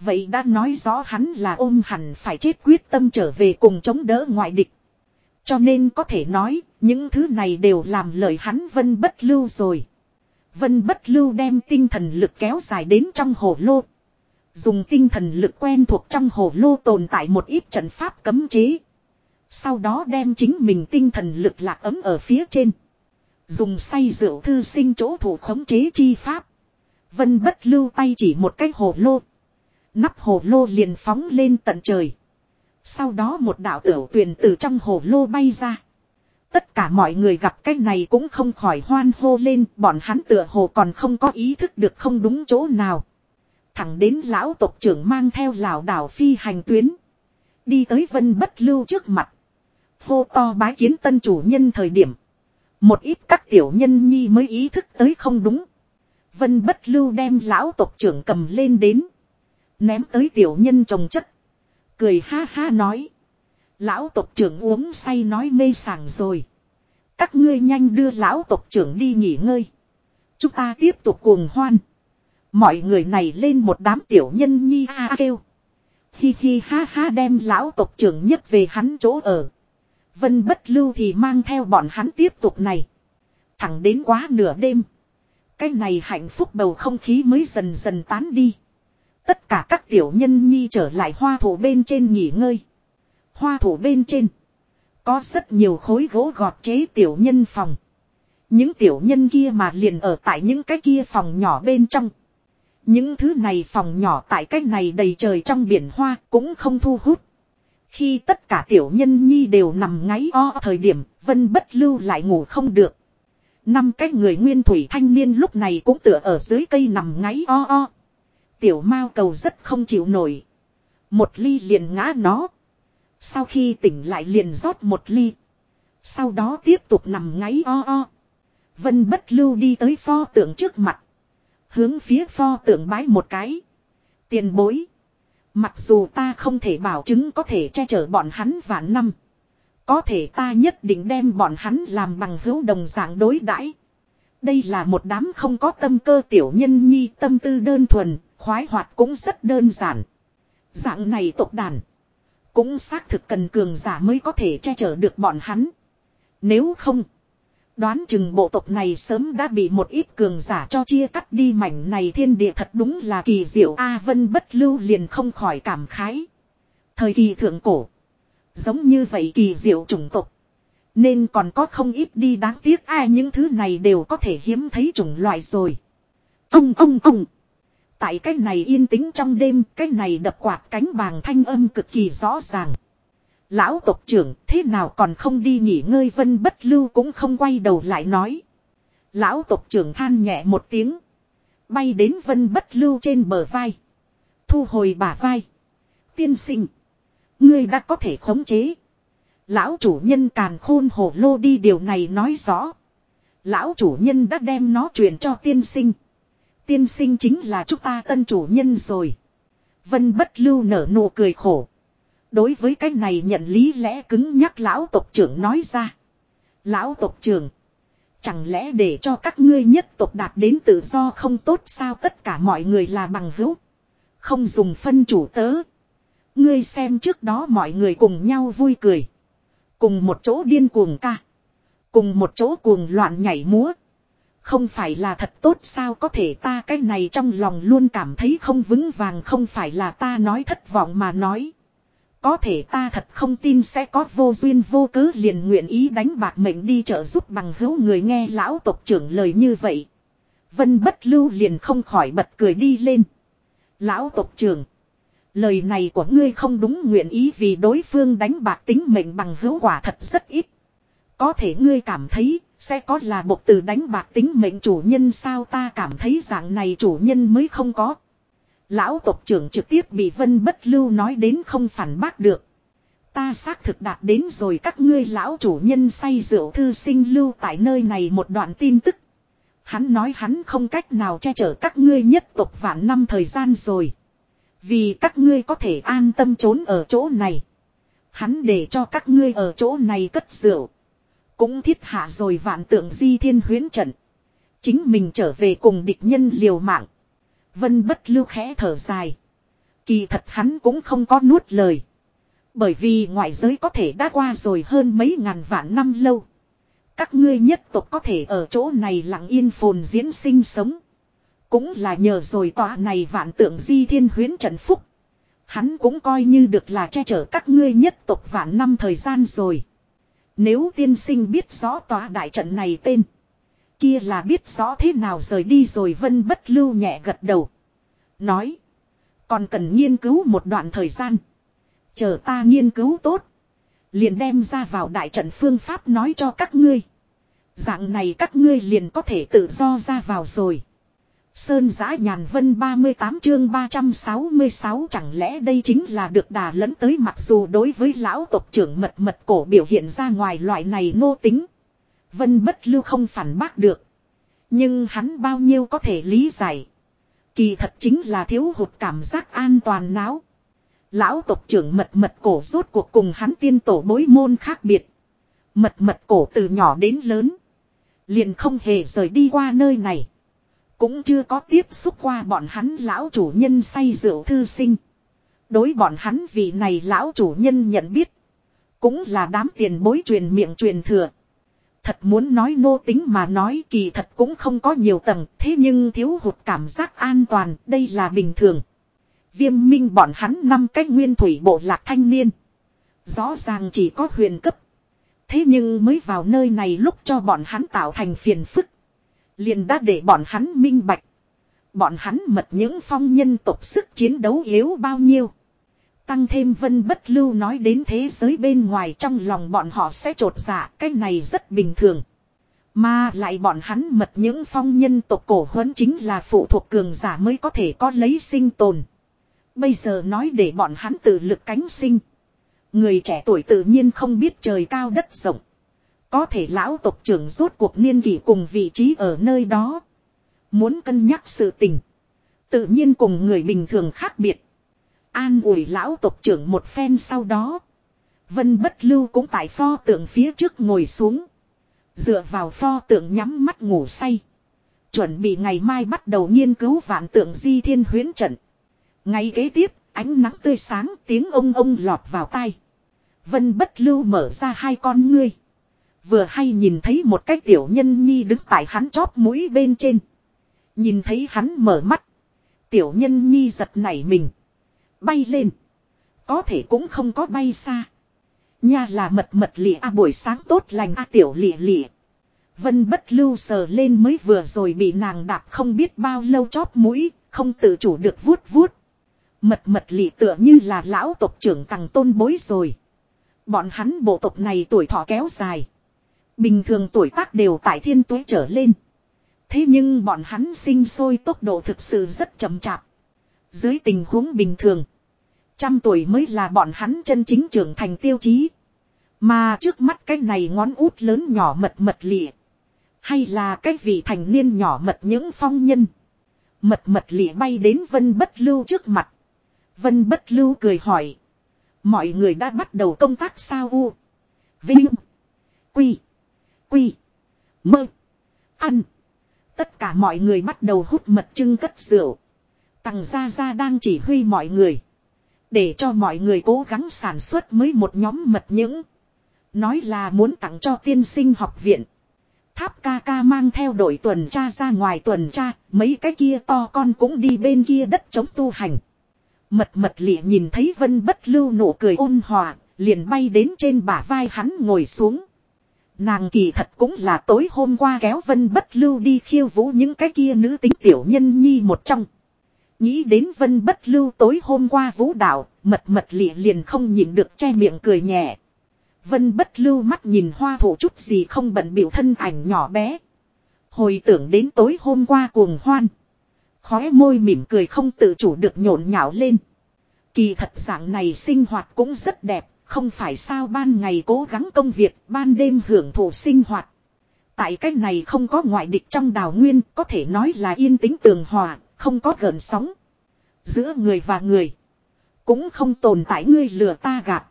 Vậy đã nói rõ hắn là ôm hẳn phải chết quyết tâm trở về cùng chống đỡ ngoại địch. Cho nên có thể nói, những thứ này đều làm lời hắn vân bất lưu rồi. Vân bất lưu đem tinh thần lực kéo dài đến trong hồ lô. Dùng tinh thần lực quen thuộc trong hồ lô tồn tại một ít trận pháp cấm chế. Sau đó đem chính mình tinh thần lực lạc ấm ở phía trên. Dùng say rượu thư sinh chỗ thủ khống chế chi pháp. Vân bất lưu tay chỉ một cái hồ lô. Nắp hồ lô liền phóng lên tận trời. Sau đó một đạo tiểu tuyền từ trong hồ lô bay ra. Tất cả mọi người gặp cái này cũng không khỏi hoan hô lên, bọn hắn tựa hồ còn không có ý thức được không đúng chỗ nào. Thẳng đến lão tộc trưởng mang theo lão đảo phi hành tuyến. Đi tới vân bất lưu trước mặt. Hô to bái kiến tân chủ nhân thời điểm. Một ít các tiểu nhân nhi mới ý thức tới không đúng. Vân bất lưu đem lão tộc trưởng cầm lên đến. Ném tới tiểu nhân trồng chất. Cười ha ha nói. Lão tộc trưởng uống say nói mê sảng rồi. Các ngươi nhanh đưa lão tộc trưởng đi nghỉ ngơi. Chúng ta tiếp tục cuồng hoan. Mọi người này lên một đám tiểu nhân nhi ha kêu. Hi hi ha ha đem lão tộc trưởng nhất về hắn chỗ ở. Vân bất lưu thì mang theo bọn hắn tiếp tục này. Thẳng đến quá nửa đêm. Cái này hạnh phúc bầu không khí mới dần dần tán đi. Tất cả các tiểu nhân nhi trở lại hoa thủ bên trên nghỉ ngơi. Hoa thủ bên trên. Có rất nhiều khối gỗ gọt chế tiểu nhân phòng. Những tiểu nhân kia mà liền ở tại những cái kia phòng nhỏ bên trong. Những thứ này phòng nhỏ tại cách này đầy trời trong biển hoa cũng không thu hút. Khi tất cả tiểu nhân nhi đều nằm ngáy o thời điểm, vân bất lưu lại ngủ không được. Năm cái người nguyên thủy thanh niên lúc này cũng tựa ở dưới cây nằm ngáy o o. Tiểu mao cầu rất không chịu nổi. Một ly liền ngã nó. Sau khi tỉnh lại liền rót một ly. Sau đó tiếp tục nằm ngáy o o. Vân bất lưu đi tới pho tượng trước mặt. Hướng phía pho tượng bái một cái. Tiền bối. Mặc dù ta không thể bảo chứng có thể che chở bọn hắn vạn năm. Có thể ta nhất định đem bọn hắn làm bằng hữu đồng dạng đối đãi. Đây là một đám không có tâm cơ tiểu nhân nhi tâm tư đơn thuần, khoái hoạt cũng rất đơn giản. Dạng này tộc đàn. Cũng xác thực cần cường giả mới có thể che chở được bọn hắn. Nếu không. Đoán chừng bộ tộc này sớm đã bị một ít cường giả cho chia cắt đi mảnh này thiên địa thật đúng là kỳ diệu. A Vân bất lưu liền không khỏi cảm khái. Thời kỳ thượng cổ. Giống như vậy kỳ diệu chủng tộc. Nên còn có không ít đi đáng tiếc ai những thứ này đều có thể hiếm thấy chủng loại rồi. Ông ông ông. Tại cái này yên tĩnh trong đêm, cái này đập quạt cánh bàng thanh âm cực kỳ rõ ràng. Lão tộc trưởng, thế nào còn không đi nghỉ ngơi vân bất lưu cũng không quay đầu lại nói. Lão tộc trưởng than nhẹ một tiếng. Bay đến vân bất lưu trên bờ vai. Thu hồi bả vai. Tiên sinh. Ngươi đã có thể khống chế. Lão chủ nhân càn khôn hổ lô đi, điều này nói rõ. Lão chủ nhân đã đem nó truyền cho tiên sinh. Tiên sinh chính là chúng ta tân chủ nhân rồi. Vân bất lưu nở nụ cười khổ. Đối với cái này nhận lý lẽ cứng nhắc lão tộc trưởng nói ra. Lão tộc trưởng. Chẳng lẽ để cho các ngươi nhất tộc đạt đến tự do không tốt sao tất cả mọi người là bằng hữu. Không dùng phân chủ tớ. Ngươi xem trước đó mọi người cùng nhau vui cười. Cùng một chỗ điên cuồng ca. Cùng một chỗ cuồng loạn nhảy múa. Không phải là thật tốt sao có thể ta cái này trong lòng luôn cảm thấy không vững vàng, không phải là ta nói thất vọng mà nói. Có thể ta thật không tin sẽ có vô duyên vô cớ liền nguyện ý đánh bạc mệnh đi trợ giúp bằng hữu người nghe lão tộc trưởng lời như vậy. Vân bất lưu liền không khỏi bật cười đi lên. Lão tộc trưởng. Lời này của ngươi không đúng nguyện ý vì đối phương đánh bạc tính mệnh bằng hữu quả thật rất ít. Có thể ngươi cảm thấy sẽ có là một từ đánh bạc tính mệnh chủ nhân sao ta cảm thấy dạng này chủ nhân mới không có. Lão tộc trưởng trực tiếp bị vân bất lưu nói đến không phản bác được. Ta xác thực đạt đến rồi, các ngươi lão chủ nhân say rượu thư sinh lưu tại nơi này một đoạn tin tức. Hắn nói hắn không cách nào che chở các ngươi nhất tộc vạn năm thời gian rồi. Vì các ngươi có thể an tâm trốn ở chỗ này. Hắn để cho các ngươi ở chỗ này cất rượu. Cũng thiết hạ rồi vạn tượng di thiên huyến trận. Chính mình trở về cùng địch nhân liều mạng. Vân bất lưu khẽ thở dài. Kỳ thật hắn cũng không có nuốt lời. Bởi vì ngoại giới có thể đã qua rồi hơn mấy ngàn vạn năm lâu. Các ngươi nhất tộc có thể ở chỗ này lặng yên phồn diễn sinh sống. Cũng là nhờ rồi tòa này vạn tượng di thiên huyến trận phúc. Hắn cũng coi như được là che chở các ngươi nhất tộc vạn năm thời gian rồi. Nếu tiên sinh biết rõ tòa đại trận này tên. Kia là biết rõ thế nào rời đi rồi vân bất lưu nhẹ gật đầu. Nói. Còn cần nghiên cứu một đoạn thời gian. Chờ ta nghiên cứu tốt. Liền đem ra vào đại trận phương pháp nói cho các ngươi. Dạng này các ngươi liền có thể tự do ra vào rồi. Sơn giã nhàn vân 38 chương 366 chẳng lẽ đây chính là được đà lẫn tới mặc dù đối với lão tộc trưởng mật mật cổ biểu hiện ra ngoài loại này nô tính. Vân bất lưu không phản bác được. Nhưng hắn bao nhiêu có thể lý giải. Kỳ thật chính là thiếu hụt cảm giác an toàn não. Lão tộc trưởng mật mật cổ rốt cuộc cùng hắn tiên tổ bối môn khác biệt. Mật mật cổ từ nhỏ đến lớn. Liền không hề rời đi qua nơi này. Cũng chưa có tiếp xúc qua bọn hắn lão chủ nhân say rượu thư sinh. Đối bọn hắn vì này lão chủ nhân nhận biết. Cũng là đám tiền bối truyền miệng truyền thừa. Thật muốn nói nô tính mà nói kỳ thật cũng không có nhiều tầng, thế nhưng thiếu hụt cảm giác an toàn, đây là bình thường. Viêm minh bọn hắn năm cách nguyên thủy bộ lạc thanh niên. Rõ ràng chỉ có huyền cấp. Thế nhưng mới vào nơi này lúc cho bọn hắn tạo thành phiền phức. Liền đã để bọn hắn minh bạch. Bọn hắn mật những phong nhân tộc sức chiến đấu yếu bao nhiêu. Tăng thêm vân bất lưu nói đến thế giới bên ngoài trong lòng bọn họ sẽ trột dạ, cái này rất bình thường. Mà lại bọn hắn mật những phong nhân tộc cổ huấn chính là phụ thuộc cường giả mới có thể có lấy sinh tồn. Bây giờ nói để bọn hắn tự lực cánh sinh. Người trẻ tuổi tự nhiên không biết trời cao đất rộng. Có thể lão tộc trưởng rốt cuộc niên kỷ cùng vị trí ở nơi đó. Muốn cân nhắc sự tình. Tự nhiên cùng người bình thường khác biệt. An ủi lão tộc trưởng một phen sau đó. Vân bất lưu cũng tại pho tượng phía trước ngồi xuống. Dựa vào pho tượng nhắm mắt ngủ say. Chuẩn bị ngày mai bắt đầu nghiên cứu vạn tượng di thiên huyến trận. Ngày kế tiếp, ánh nắng tươi sáng tiếng ông ông lọt vào tai. Vân bất lưu mở ra hai con ngươi. Vừa hay nhìn thấy một cái tiểu nhân nhi đứng tại hắn chóp mũi bên trên. Nhìn thấy hắn mở mắt. Tiểu nhân nhi giật nảy mình. Bay lên. Có thể cũng không có bay xa. Nha là mật mật lịa a buổi sáng tốt lành a tiểu lịa lịa. Vân bất lưu sờ lên mới vừa rồi bị nàng đạp không biết bao lâu chóp mũi, không tự chủ được vuốt vuốt. Mật mật lị tựa như là lão tộc trưởng tầng tôn bối rồi. Bọn hắn bộ tộc này tuổi thọ kéo dài. Bình thường tuổi tác đều tại thiên tuế trở lên. Thế nhưng bọn hắn sinh sôi tốc độ thực sự rất chậm chạp. Dưới tình huống bình thường. Trăm tuổi mới là bọn hắn chân chính trưởng thành tiêu chí. Mà trước mắt cái này ngón út lớn nhỏ mật mật lịa. Hay là cái vị thành niên nhỏ mật những phong nhân. Mật mật lịa bay đến vân bất lưu trước mặt. Vân bất lưu cười hỏi. Mọi người đã bắt đầu công tác sao u. Vinh. Quy. Quy. Mơ. Ăn. Tất cả mọi người bắt đầu hút mật trưng cất rượu. Tằng Gia Gia đang chỉ huy mọi người. Để cho mọi người cố gắng sản xuất mới một nhóm mật những. Nói là muốn tặng cho tiên sinh học viện. Tháp ca ca mang theo đội tuần tra ra ngoài tuần tra, mấy cái kia to con cũng đi bên kia đất chống tu hành. Mật mật lịa nhìn thấy vân bất lưu nụ cười ôn hòa, liền bay đến trên bả vai hắn ngồi xuống. Nàng kỳ thật cũng là tối hôm qua kéo vân bất lưu đi khiêu vũ những cái kia nữ tính tiểu nhân nhi một trong. Nghĩ đến vân bất lưu tối hôm qua vũ đạo, mật mật lịa liền không nhịn được che miệng cười nhẹ. Vân bất lưu mắt nhìn hoa thủ chút gì không bận biểu thân ảnh nhỏ bé. Hồi tưởng đến tối hôm qua cuồng hoan. Khóe môi mỉm cười không tự chủ được nhộn nhạo lên. Kỳ thật dạng này sinh hoạt cũng rất đẹp, không phải sao ban ngày cố gắng công việc, ban đêm hưởng thụ sinh hoạt. Tại cách này không có ngoại địch trong đào nguyên, có thể nói là yên tĩnh tường hòa, không có gợn sóng. Giữa người và người, cũng không tồn tại ngươi lừa ta gạt.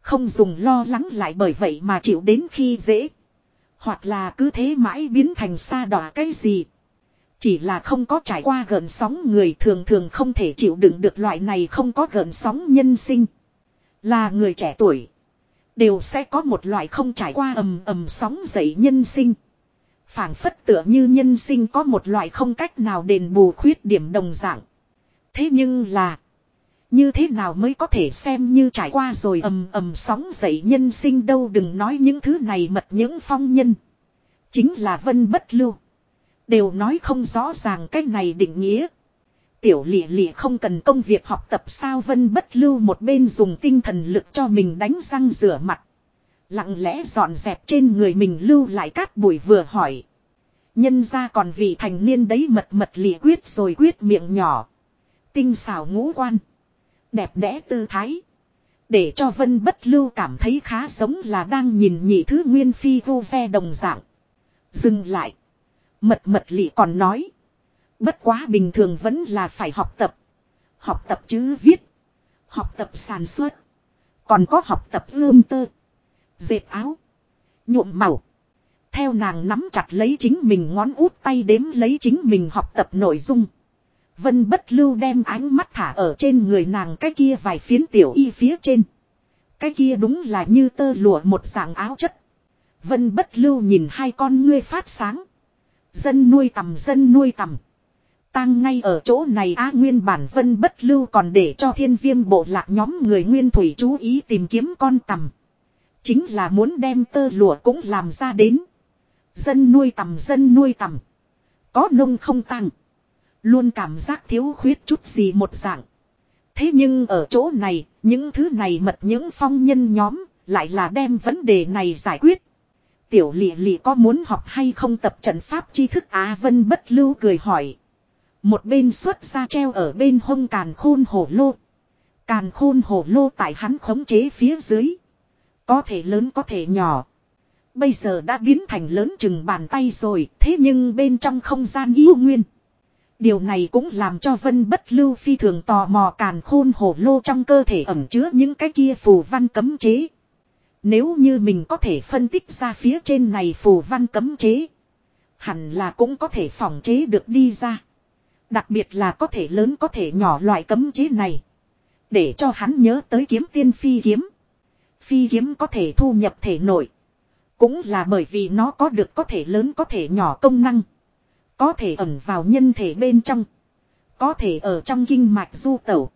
Không dùng lo lắng lại bởi vậy mà chịu đến khi dễ. Hoặc là cứ thế mãi biến thành xa đỏ cái gì. Chỉ là không có trải qua gợn sóng người thường thường không thể chịu đựng được loại này không có gợn sóng nhân sinh. Là người trẻ tuổi. Đều sẽ có một loại không trải qua ầm ầm sóng dậy nhân sinh phảng phất tựa như nhân sinh có một loại không cách nào đền bù khuyết điểm đồng dạng. Thế nhưng là. Như thế nào mới có thể xem như trải qua rồi ầm ầm sóng dậy nhân sinh đâu đừng nói những thứ này mật những phong nhân. Chính là vân bất lưu. Đều nói không rõ ràng cái này định nghĩa. Tiểu lị lị không cần công việc học tập sao vân bất lưu một bên dùng tinh thần lực cho mình đánh răng rửa mặt. Lặng lẽ dọn dẹp trên người mình lưu lại cát bụi vừa hỏi. Nhân ra còn vị thành niên đấy mật mật lì quyết rồi quyết miệng nhỏ. Tinh xảo ngũ quan. Đẹp đẽ tư thái. Để cho vân bất lưu cảm thấy khá giống là đang nhìn nhị thứ nguyên phi vô ve đồng dạng. Dừng lại. Mật mật lị còn nói. Bất quá bình thường vẫn là phải học tập. Học tập chữ viết. Học tập sản xuất. Còn có học tập ươm tơ. Dệt áo. Nhuộm màu. Theo nàng nắm chặt lấy chính mình ngón út tay đếm lấy chính mình học tập nội dung. Vân bất lưu đem ánh mắt thả ở trên người nàng cái kia vài phiến tiểu y phía trên. Cái kia đúng là như tơ lụa một dạng áo chất. Vân bất lưu nhìn hai con ngươi phát sáng. Dân nuôi tầm, dân nuôi tầm. Tăng ngay ở chỗ này á, nguyên bản vân bất lưu còn để cho thiên viêm bộ lạc nhóm người nguyên thủy chú ý tìm kiếm con tầm. Chính là muốn đem tơ lụa cũng làm ra đến. Dân nuôi tầm dân nuôi tầm. Có nông không tăng. Luôn cảm giác thiếu khuyết chút gì một dạng. Thế nhưng ở chỗ này, những thứ này mật những phong nhân nhóm, lại là đem vấn đề này giải quyết. Tiểu lị lị có muốn học hay không tập trận pháp tri thức Á Vân bất lưu cười hỏi. Một bên xuất ra treo ở bên hông càn khôn hổ lô. Càn khôn hồ lô tại hắn khống chế phía dưới. Có thể lớn có thể nhỏ. Bây giờ đã biến thành lớn chừng bàn tay rồi, thế nhưng bên trong không gian yêu nguyên. Điều này cũng làm cho Vân Bất Lưu phi thường tò mò càn khôn hổ lô trong cơ thể ẩm chứa những cái kia phù văn cấm chế. Nếu như mình có thể phân tích ra phía trên này phù văn cấm chế. Hẳn là cũng có thể phòng chế được đi ra. Đặc biệt là có thể lớn có thể nhỏ loại cấm chế này. Để cho hắn nhớ tới kiếm tiên phi kiếm. Phi kiếm có thể thu nhập thể nội. Cũng là bởi vì nó có được có thể lớn có thể nhỏ công năng. Có thể ẩn vào nhân thể bên trong. Có thể ở trong kinh mạch du tẩu.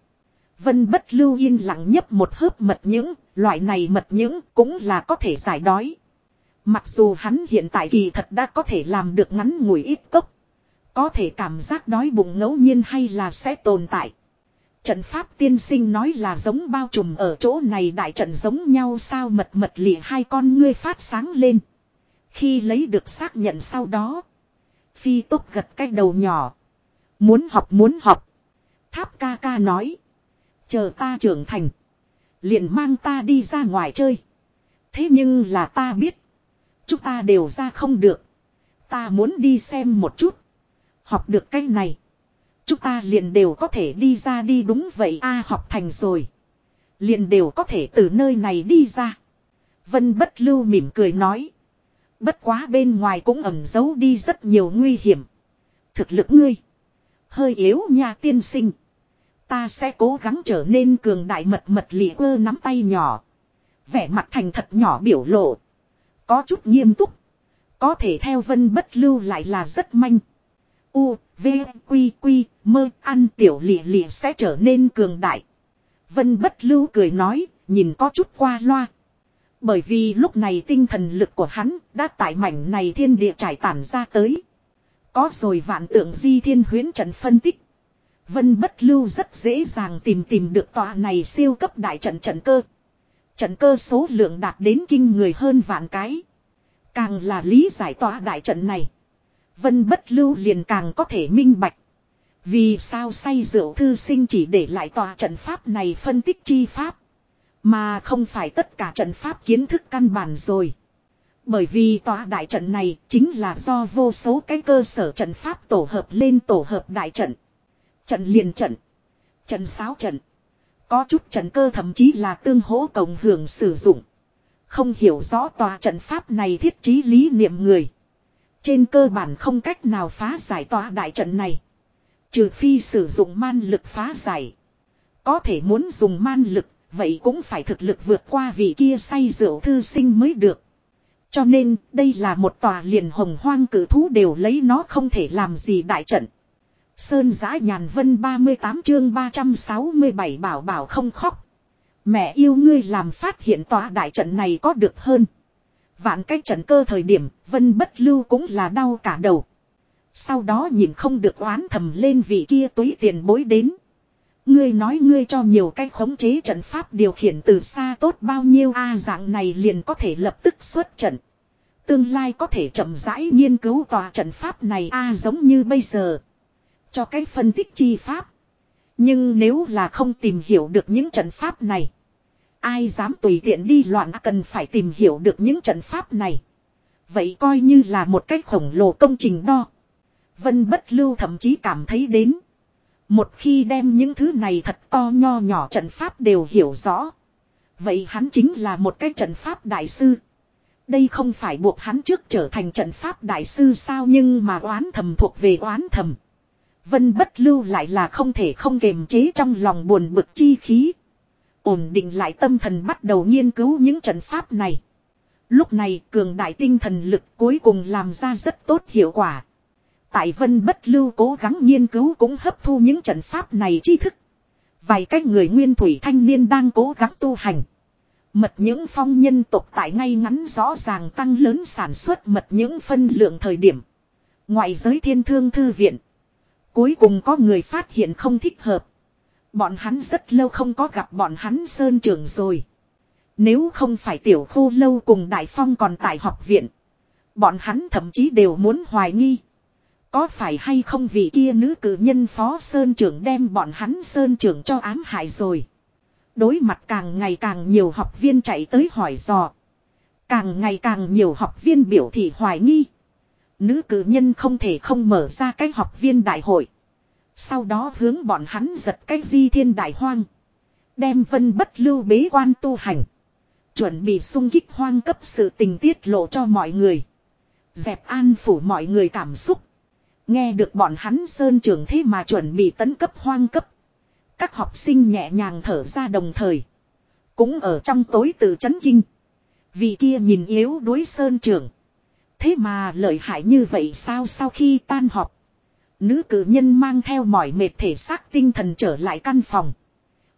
Vân bất lưu yên lặng nhấp một hớp mật những, loại này mật những cũng là có thể giải đói. Mặc dù hắn hiện tại kỳ thật đã có thể làm được ngắn ngủi ít cốc. Có thể cảm giác đói bụng ngẫu nhiên hay là sẽ tồn tại. Trận pháp tiên sinh nói là giống bao trùm ở chỗ này đại trận giống nhau sao mật mật lìa hai con ngươi phát sáng lên. Khi lấy được xác nhận sau đó. Phi tốt gật cái đầu nhỏ. Muốn học muốn học. Tháp ca ca nói. Chờ ta trưởng thành. Liền mang ta đi ra ngoài chơi. Thế nhưng là ta biết. Chúng ta đều ra không được. Ta muốn đi xem một chút. Học được cái này. Chúng ta liền đều có thể đi ra đi đúng vậy a học thành rồi. Liền đều có thể từ nơi này đi ra. Vân bất lưu mỉm cười nói. Bất quá bên ngoài cũng ẩm giấu đi rất nhiều nguy hiểm. Thực lực ngươi. Hơi yếu nha tiên sinh. Ta sẽ cố gắng trở nên cường đại mật mật lìa quơ nắm tay nhỏ. Vẻ mặt thành thật nhỏ biểu lộ. Có chút nghiêm túc. Có thể theo vân bất lưu lại là rất manh. U, V, Quy, Quy, mơ, ăn tiểu lị, lị sẽ trở nên cường đại. Vân bất lưu cười nói, nhìn có chút qua loa. Bởi vì lúc này tinh thần lực của hắn đã tại mảnh này thiên địa trải tản ra tới. Có rồi vạn tượng di thiên huyến trận phân tích. Vân bất lưu rất dễ dàng tìm tìm được tòa này siêu cấp đại trận trận cơ. Trận cơ số lượng đạt đến kinh người hơn vạn cái. Càng là lý giải tòa đại trận này. Vân bất lưu liền càng có thể minh bạch. Vì sao say rượu thư sinh chỉ để lại tòa trận pháp này phân tích chi pháp. Mà không phải tất cả trận pháp kiến thức căn bản rồi. Bởi vì tòa đại trận này chính là do vô số cái cơ sở trận pháp tổ hợp lên tổ hợp đại trận. Trận liền trận. Trận sáo trận. Có chút trận cơ thậm chí là tương hỗ cộng hưởng sử dụng. Không hiểu rõ tòa trận pháp này thiết trí lý niệm người. Trên cơ bản không cách nào phá giải tòa đại trận này. Trừ phi sử dụng man lực phá giải. Có thể muốn dùng man lực, vậy cũng phải thực lực vượt qua vị kia say rượu thư sinh mới được. Cho nên, đây là một tòa liền hồng hoang cử thú đều lấy nó không thể làm gì đại trận. Sơn giã nhàn vân 38 chương 367 bảo bảo không khóc. Mẹ yêu ngươi làm phát hiện tòa đại trận này có được hơn. Vạn cách trận cơ thời điểm, vân bất lưu cũng là đau cả đầu. Sau đó nhìn không được oán thầm lên vị kia túi tiền bối đến. Ngươi nói ngươi cho nhiều cách khống chế trận pháp điều khiển từ xa tốt bao nhiêu a dạng này liền có thể lập tức xuất trận. Tương lai có thể chậm rãi nghiên cứu tòa trận pháp này a giống như bây giờ. Cho cái phân tích chi pháp. Nhưng nếu là không tìm hiểu được những trận pháp này. Ai dám tùy tiện đi loạn cần phải tìm hiểu được những trận pháp này. Vậy coi như là một cách khổng lồ công trình đo. Vân bất lưu thậm chí cảm thấy đến. Một khi đem những thứ này thật to nho nhỏ trận pháp đều hiểu rõ. Vậy hắn chính là một cái trận pháp đại sư. Đây không phải buộc hắn trước trở thành trận pháp đại sư sao nhưng mà oán thầm thuộc về oán thầm. Vân bất lưu lại là không thể không kềm chế trong lòng buồn bực chi khí. Ổn định lại tâm thần bắt đầu nghiên cứu những trận pháp này. Lúc này, cường đại tinh thần lực cuối cùng làm ra rất tốt hiệu quả. Tại vân bất lưu cố gắng nghiên cứu cũng hấp thu những trận pháp này tri thức. Vài cách người nguyên thủy thanh niên đang cố gắng tu hành. Mật những phong nhân tộc tại ngay ngắn rõ ràng tăng lớn sản xuất mật những phân lượng thời điểm. Ngoại giới thiên thương thư viện. Cuối cùng có người phát hiện không thích hợp. Bọn hắn rất lâu không có gặp bọn hắn sơn trưởng rồi. Nếu không phải tiểu khô lâu cùng đại phong còn tại học viện. Bọn hắn thậm chí đều muốn hoài nghi. Có phải hay không vì kia nữ cử nhân phó sơn trưởng đem bọn hắn sơn trưởng cho ám hại rồi. Đối mặt càng ngày càng nhiều học viên chạy tới hỏi dò. Càng ngày càng nhiều học viên biểu thị hoài nghi. Nữ cử nhân không thể không mở ra cái học viên đại hội. Sau đó hướng bọn hắn giật cái di thiên đại hoang. Đem vân bất lưu bế quan tu hành. Chuẩn bị sung kích hoang cấp sự tình tiết lộ cho mọi người. Dẹp an phủ mọi người cảm xúc. Nghe được bọn hắn sơn trưởng thế mà chuẩn bị tấn cấp hoang cấp. Các học sinh nhẹ nhàng thở ra đồng thời. Cũng ở trong tối tự chấn kinh. Vì kia nhìn yếu đuối sơn trưởng. Thế mà lợi hại như vậy sao sau khi tan họp. Nữ cử nhân mang theo mỏi mệt thể xác tinh thần trở lại căn phòng.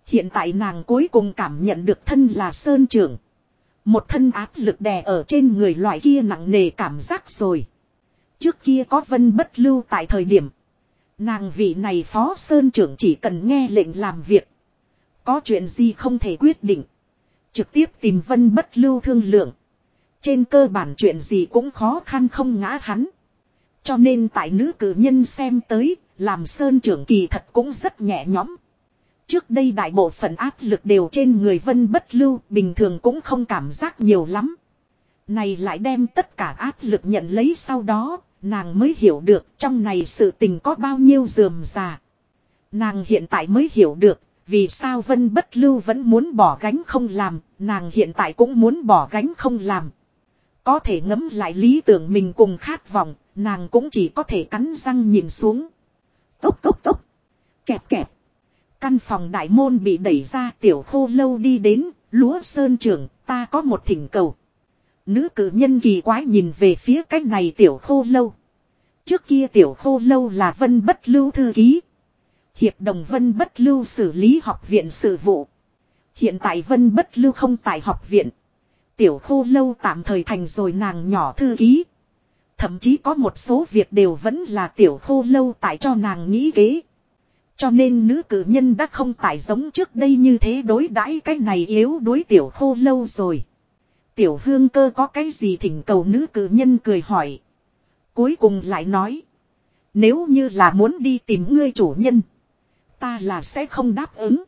Hiện tại nàng cuối cùng cảm nhận được thân là sơn trưởng. Một thân áp lực đè ở trên người loại kia nặng nề cảm giác rồi. Trước kia có vân bất lưu tại thời điểm. Nàng vị này phó sơn trưởng chỉ cần nghe lệnh làm việc. Có chuyện gì không thể quyết định. Trực tiếp tìm vân bất lưu thương lượng. Trên cơ bản chuyện gì cũng khó khăn không ngã hắn. Cho nên tại nữ cử nhân xem tới, làm sơn trưởng kỳ thật cũng rất nhẹ nhõm. Trước đây đại bộ phận áp lực đều trên người vân bất lưu, bình thường cũng không cảm giác nhiều lắm. Này lại đem tất cả áp lực nhận lấy sau đó, nàng mới hiểu được trong này sự tình có bao nhiêu dườm già. Nàng hiện tại mới hiểu được, vì sao vân bất lưu vẫn muốn bỏ gánh không làm, nàng hiện tại cũng muốn bỏ gánh không làm. Có thể ngấm lại lý tưởng mình cùng khát vọng, nàng cũng chỉ có thể cắn răng nhìn xuống. Tốc tốc tốc. Kẹp kẹp. Căn phòng đại môn bị đẩy ra tiểu khô lâu đi đến, lúa sơn trưởng, ta có một thỉnh cầu. Nữ cử nhân kỳ quái nhìn về phía cách này tiểu khô lâu. Trước kia tiểu khô lâu là vân bất lưu thư ký. Hiệp đồng vân bất lưu xử lý học viện sự vụ. Hiện tại vân bất lưu không tại học viện. Tiểu khô lâu tạm thời thành rồi nàng nhỏ thư ký. Thậm chí có một số việc đều vẫn là tiểu khô lâu tại cho nàng nghĩ kế. Cho nên nữ cử nhân đã không tại giống trước đây như thế đối đãi cái này yếu đối tiểu khô lâu rồi. Tiểu hương cơ có cái gì thỉnh cầu nữ cử nhân cười hỏi. Cuối cùng lại nói. Nếu như là muốn đi tìm ngươi chủ nhân. Ta là sẽ không đáp ứng.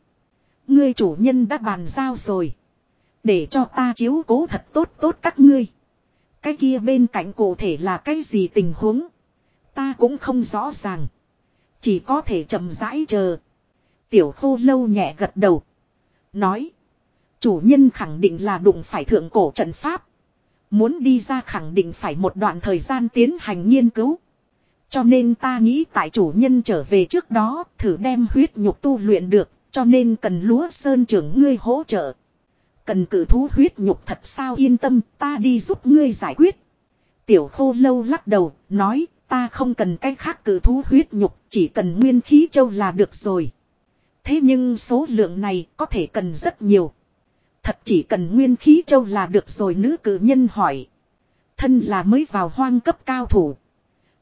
Ngươi chủ nhân đã bàn giao rồi. Để cho ta chiếu cố thật tốt tốt các ngươi. Cái kia bên cạnh cụ thể là cái gì tình huống. Ta cũng không rõ ràng. Chỉ có thể chậm rãi chờ. Tiểu khô lâu nhẹ gật đầu. Nói. Chủ nhân khẳng định là đụng phải thượng cổ trận pháp. Muốn đi ra khẳng định phải một đoạn thời gian tiến hành nghiên cứu. Cho nên ta nghĩ tại chủ nhân trở về trước đó, thử đem huyết nhục tu luyện được. Cho nên cần lúa sơn trưởng ngươi hỗ trợ. Cần cử thú huyết nhục thật sao yên tâm, ta đi giúp ngươi giải quyết. Tiểu khô lâu lắc đầu, nói, ta không cần cái khác cử thú huyết nhục, chỉ cần nguyên khí châu là được rồi. Thế nhưng số lượng này có thể cần rất nhiều. Thật chỉ cần nguyên khí châu là được rồi nữ cử nhân hỏi. Thân là mới vào hoang cấp cao thủ.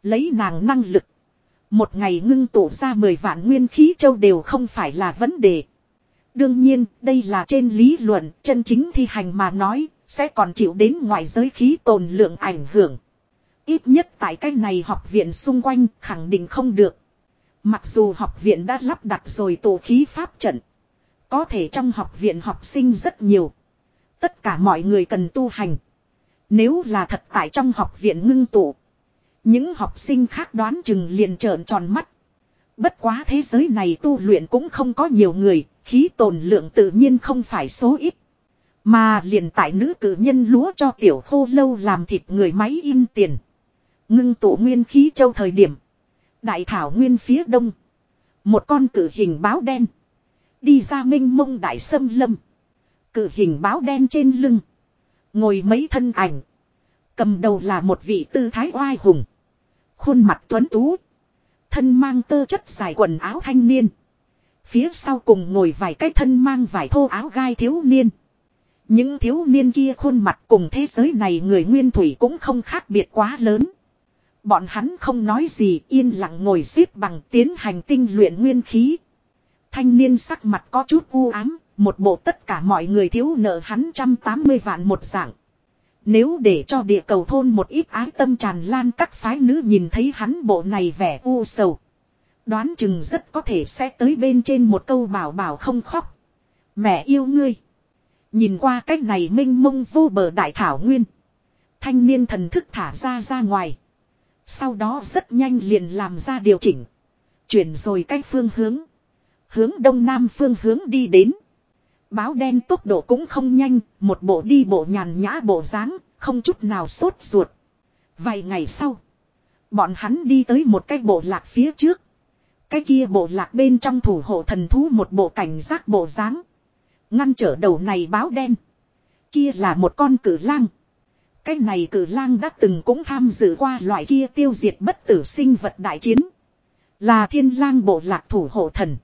Lấy nàng năng lực. Một ngày ngưng tụ ra 10 vạn nguyên khí châu đều không phải là vấn đề. Đương nhiên, đây là trên lý luận, chân chính thi hành mà nói, sẽ còn chịu đến ngoại giới khí tồn lượng ảnh hưởng. Ít nhất tại cái này học viện xung quanh khẳng định không được. Mặc dù học viện đã lắp đặt rồi tổ khí pháp trận. Có thể trong học viện học sinh rất nhiều. Tất cả mọi người cần tu hành. Nếu là thật tại trong học viện ngưng tụ. Những học sinh khác đoán chừng liền trợn tròn mắt. Bất quá thế giới này tu luyện cũng không có nhiều người, khí tồn lượng tự nhiên không phải số ít. Mà liền tại nữ cử nhân lúa cho tiểu khô lâu làm thịt người máy in tiền. Ngưng tụ nguyên khí châu thời điểm. Đại thảo nguyên phía đông. Một con cử hình báo đen. Đi ra minh mông đại sâm lâm. Cử hình báo đen trên lưng. Ngồi mấy thân ảnh. Cầm đầu là một vị tư thái oai hùng. Khuôn mặt tuấn tú. Thân mang tơ chất dài quần áo thanh niên. Phía sau cùng ngồi vài cái thân mang vải thô áo gai thiếu niên. Những thiếu niên kia khuôn mặt cùng thế giới này người nguyên thủy cũng không khác biệt quá lớn. Bọn hắn không nói gì yên lặng ngồi xếp bằng tiến hành tinh luyện nguyên khí. Thanh niên sắc mặt có chút u ám, một bộ tất cả mọi người thiếu nợ hắn trăm tám mươi vạn một dạng. Nếu để cho địa cầu thôn một ít ái tâm tràn lan các phái nữ nhìn thấy hắn bộ này vẻ u sầu. Đoán chừng rất có thể sẽ tới bên trên một câu bảo bảo không khóc. Mẹ yêu ngươi. Nhìn qua cách này minh mông vô bờ đại thảo nguyên. Thanh niên thần thức thả ra ra ngoài. Sau đó rất nhanh liền làm ra điều chỉnh. Chuyển rồi cách phương hướng. Hướng đông nam phương hướng đi đến. Báo đen tốc độ cũng không nhanh, một bộ đi bộ nhàn nhã bộ dáng, không chút nào sốt ruột. Vài ngày sau, bọn hắn đi tới một cái bộ lạc phía trước. Cái kia bộ lạc bên trong thủ hộ thần thú một bộ cảnh giác bộ dáng Ngăn trở đầu này báo đen. Kia là một con cử lang. Cái này cử lang đã từng cũng tham dự qua loại kia tiêu diệt bất tử sinh vật đại chiến. Là thiên lang bộ lạc thủ hộ thần.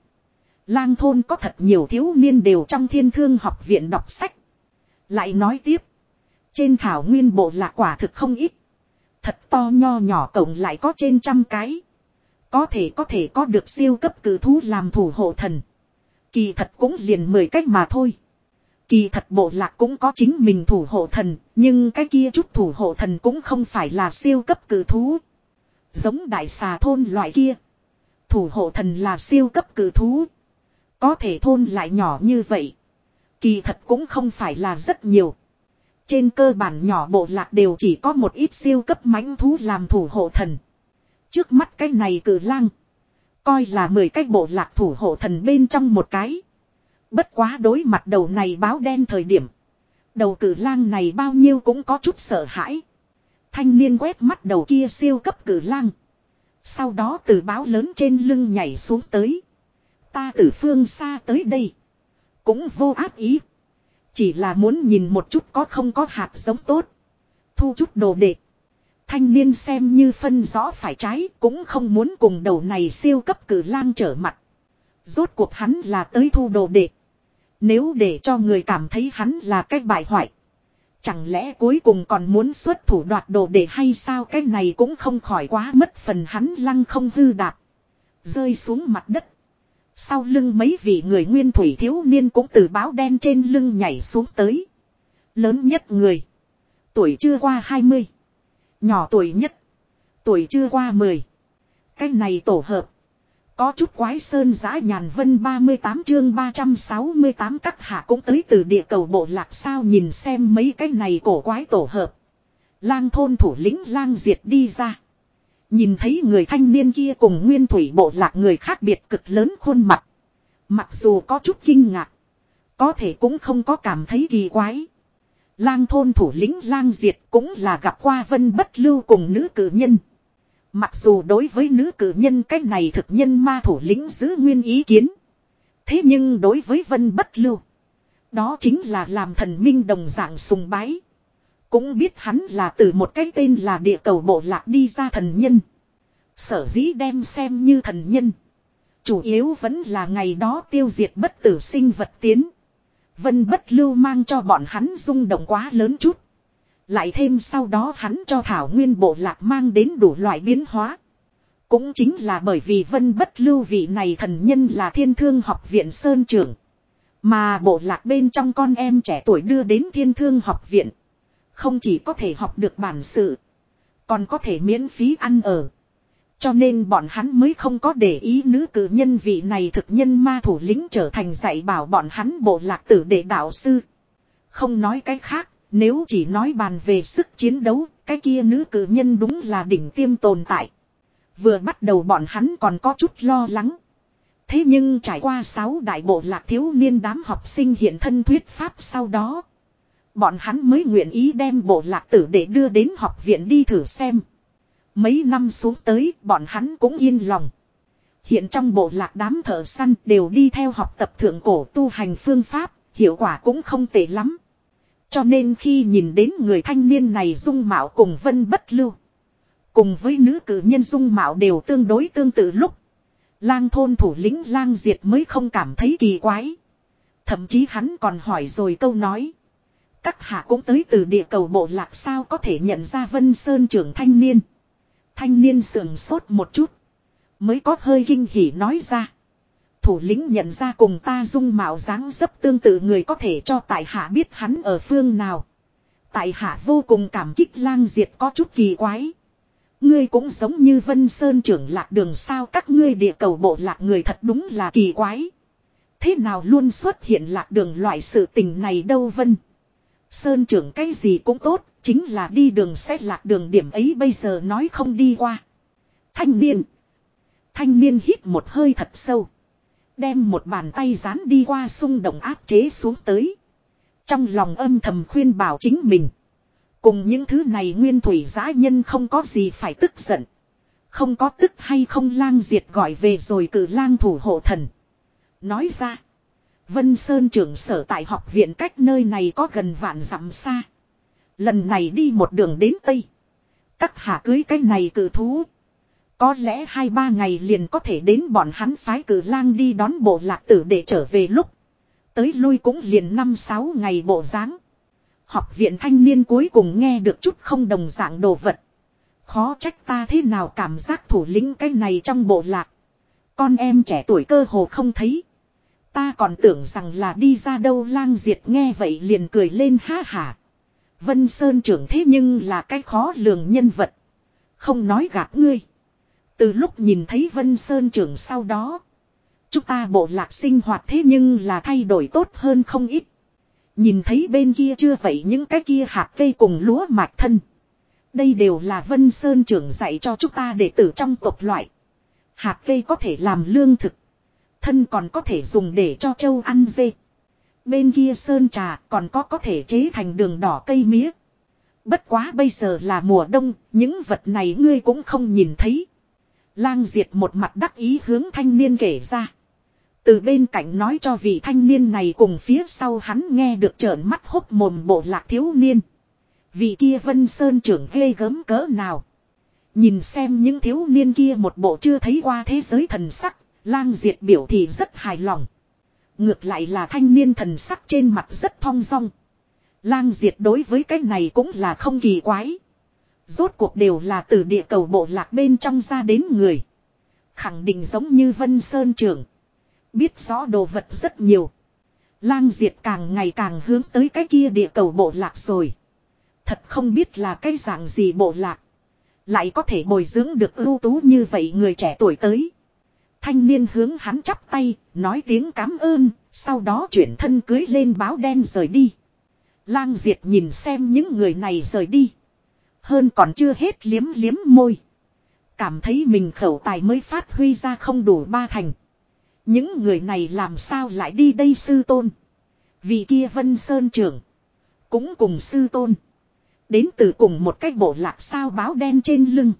Lang thôn có thật nhiều thiếu niên đều trong thiên thương học viện đọc sách. Lại nói tiếp. Trên thảo nguyên bộ lạc quả thực không ít. Thật to nho nhỏ cộng lại có trên trăm cái. Có thể có thể có được siêu cấp cử thú làm thủ hộ thần. Kỳ thật cũng liền mười cách mà thôi. Kỳ thật bộ lạc cũng có chính mình thủ hộ thần, nhưng cái kia chút thủ hộ thần cũng không phải là siêu cấp cử thú. Giống đại xà thôn loại kia. Thủ hộ thần là siêu cấp cử thú. Có thể thôn lại nhỏ như vậy. Kỳ thật cũng không phải là rất nhiều. Trên cơ bản nhỏ bộ lạc đều chỉ có một ít siêu cấp mãnh thú làm thủ hộ thần. Trước mắt cái này cử lang. Coi là mười cái bộ lạc thủ hộ thần bên trong một cái. Bất quá đối mặt đầu này báo đen thời điểm. Đầu cử lang này bao nhiêu cũng có chút sợ hãi. Thanh niên quét mắt đầu kia siêu cấp cử lang. Sau đó từ báo lớn trên lưng nhảy xuống tới. Ta từ phương xa tới đây. Cũng vô áp ý. Chỉ là muốn nhìn một chút có không có hạt giống tốt. Thu chút đồ đệ. Thanh niên xem như phân rõ phải trái, cũng không muốn cùng đầu này siêu cấp cử lang trở mặt. Rốt cuộc hắn là tới thu đồ đệ. Nếu để cho người cảm thấy hắn là cách bại hoại. Chẳng lẽ cuối cùng còn muốn xuất thủ đoạt đồ đệ hay sao cái này cũng không khỏi quá mất phần hắn lăng không hư đạp. Rơi xuống mặt đất. Sau lưng mấy vị người nguyên thủy thiếu niên cũng từ báo đen trên lưng nhảy xuống tới. Lớn nhất người. Tuổi chưa qua 20. Nhỏ tuổi nhất. Tuổi chưa qua 10. Cái này tổ hợp. Có chút quái sơn giã nhàn vân 38 chương 368 các hạ cũng tới từ địa cầu bộ lạc sao nhìn xem mấy cái này cổ quái tổ hợp. Lang thôn thủ lĩnh lang diệt đi ra. Nhìn thấy người thanh niên kia cùng nguyên thủy bộ lạc người khác biệt cực lớn khuôn mặt. Mặc dù có chút kinh ngạc. Có thể cũng không có cảm thấy kỳ quái. Lang thôn thủ lĩnh lang diệt cũng là gặp qua vân bất lưu cùng nữ cử nhân. Mặc dù đối với nữ cử nhân cái này thực nhân ma thủ lĩnh giữ nguyên ý kiến. Thế nhưng đối với vân bất lưu. Đó chính là làm thần minh đồng dạng sùng bái. Cũng biết hắn là từ một cái tên là địa cầu bộ lạc đi ra thần nhân. Sở dĩ đem xem như thần nhân. Chủ yếu vẫn là ngày đó tiêu diệt bất tử sinh vật tiến. Vân bất lưu mang cho bọn hắn rung động quá lớn chút. Lại thêm sau đó hắn cho Thảo Nguyên Bộ Lạc mang đến đủ loại biến hóa. Cũng chính là bởi vì vân bất lưu vị này thần nhân là thiên thương học viện Sơn Trưởng. Mà bộ lạc bên trong con em trẻ tuổi đưa đến thiên thương học viện. Không chỉ có thể học được bản sự. Còn có thể miễn phí ăn ở. Cho nên bọn hắn mới không có để ý nữ cử nhân vị này thực nhân ma thủ lĩnh trở thành dạy bảo bọn hắn bộ lạc tử để đạo sư. Không nói cái khác, nếu chỉ nói bàn về sức chiến đấu, cái kia nữ cử nhân đúng là đỉnh tiêm tồn tại. Vừa bắt đầu bọn hắn còn có chút lo lắng. Thế nhưng trải qua 6 đại bộ lạc thiếu niên đám học sinh hiện thân thuyết pháp sau đó. Bọn hắn mới nguyện ý đem bộ lạc tử để đưa đến học viện đi thử xem. Mấy năm xuống tới bọn hắn cũng yên lòng. Hiện trong bộ lạc đám thợ săn đều đi theo học tập thượng cổ tu hành phương pháp, hiệu quả cũng không tệ lắm. Cho nên khi nhìn đến người thanh niên này dung mạo cùng vân bất lưu. Cùng với nữ cử nhân dung mạo đều tương đối tương tự lúc. Lang thôn thủ lĩnh lang diệt mới không cảm thấy kỳ quái. Thậm chí hắn còn hỏi rồi câu nói. Các hạ cũng tới từ địa cầu bộ lạc sao có thể nhận ra Vân Sơn trưởng thanh niên. Thanh niên sườn sốt một chút. Mới có hơi kinh hỉ nói ra. Thủ lĩnh nhận ra cùng ta dung mạo dáng dấp tương tự người có thể cho tại hạ biết hắn ở phương nào. Tại hạ vô cùng cảm kích lang diệt có chút kỳ quái. Ngươi cũng giống như Vân Sơn trưởng lạc đường sao các ngươi địa cầu bộ lạc người thật đúng là kỳ quái. Thế nào luôn xuất hiện lạc đường loại sự tình này đâu vân. Sơn trưởng cái gì cũng tốt, chính là đi đường xét lạc đường điểm ấy bây giờ nói không đi qua. Thanh niên. Thanh niên hít một hơi thật sâu. Đem một bàn tay dán đi qua xung động áp chế xuống tới. Trong lòng âm thầm khuyên bảo chính mình. Cùng những thứ này nguyên thủy giã nhân không có gì phải tức giận. Không có tức hay không lang diệt gọi về rồi cử lang thủ hộ thần. Nói ra. Vân Sơn trưởng sở tại học viện cách nơi này có gần vạn dặm xa. Lần này đi một đường đến Tây. Các hạ cưới cái này cử thú. Có lẽ hai ba ngày liền có thể đến bọn hắn phái cử lang đi đón bộ lạc tử để trở về lúc. Tới lui cũng liền năm sáu ngày bộ dáng Học viện thanh niên cuối cùng nghe được chút không đồng dạng đồ vật. Khó trách ta thế nào cảm giác thủ lĩnh cái này trong bộ lạc. Con em trẻ tuổi cơ hồ không thấy. Ta còn tưởng rằng là đi ra đâu lang diệt nghe vậy liền cười lên ha hả. Vân Sơn trưởng thế nhưng là cái khó lường nhân vật. Không nói gạt ngươi. Từ lúc nhìn thấy Vân Sơn trưởng sau đó. Chúng ta bộ lạc sinh hoạt thế nhưng là thay đổi tốt hơn không ít. Nhìn thấy bên kia chưa vậy những cái kia hạt cây cùng lúa mạch thân. Đây đều là Vân Sơn trưởng dạy cho chúng ta để tử trong tộc loại. Hạt cây có thể làm lương thực. Thân còn có thể dùng để cho châu ăn dê. Bên kia sơn trà còn có có thể chế thành đường đỏ cây mía. Bất quá bây giờ là mùa đông, những vật này ngươi cũng không nhìn thấy. Lang diệt một mặt đắc ý hướng thanh niên kể ra. Từ bên cạnh nói cho vị thanh niên này cùng phía sau hắn nghe được trợn mắt hốc mồm bộ lạc thiếu niên. Vị kia vân sơn trưởng ghê gớm cỡ nào. Nhìn xem những thiếu niên kia một bộ chưa thấy qua thế giới thần sắc, lang diệt biểu thì rất hài lòng. Ngược lại là thanh niên thần sắc trên mặt rất thong dong. Lang diệt đối với cái này cũng là không kỳ quái. Rốt cuộc đều là từ địa cầu bộ lạc bên trong ra đến người. Khẳng định giống như Vân Sơn trưởng. Biết rõ đồ vật rất nhiều. Lang diệt càng ngày càng hướng tới cái kia địa cầu bộ lạc rồi. Thật không biết là cái dạng gì bộ lạc. Lại có thể bồi dưỡng được ưu tú như vậy người trẻ tuổi tới. Thanh niên hướng hắn chắp tay, nói tiếng cảm ơn, sau đó chuyển thân cưới lên báo đen rời đi. Lang Diệt nhìn xem những người này rời đi. Hơn còn chưa hết liếm liếm môi. Cảm thấy mình khẩu tài mới phát huy ra không đủ ba thành. Những người này làm sao lại đi đây sư tôn. Vì kia vân sơn trưởng. Cũng cùng sư tôn. Đến từ cùng một cái bộ lạc sao báo đen trên lưng.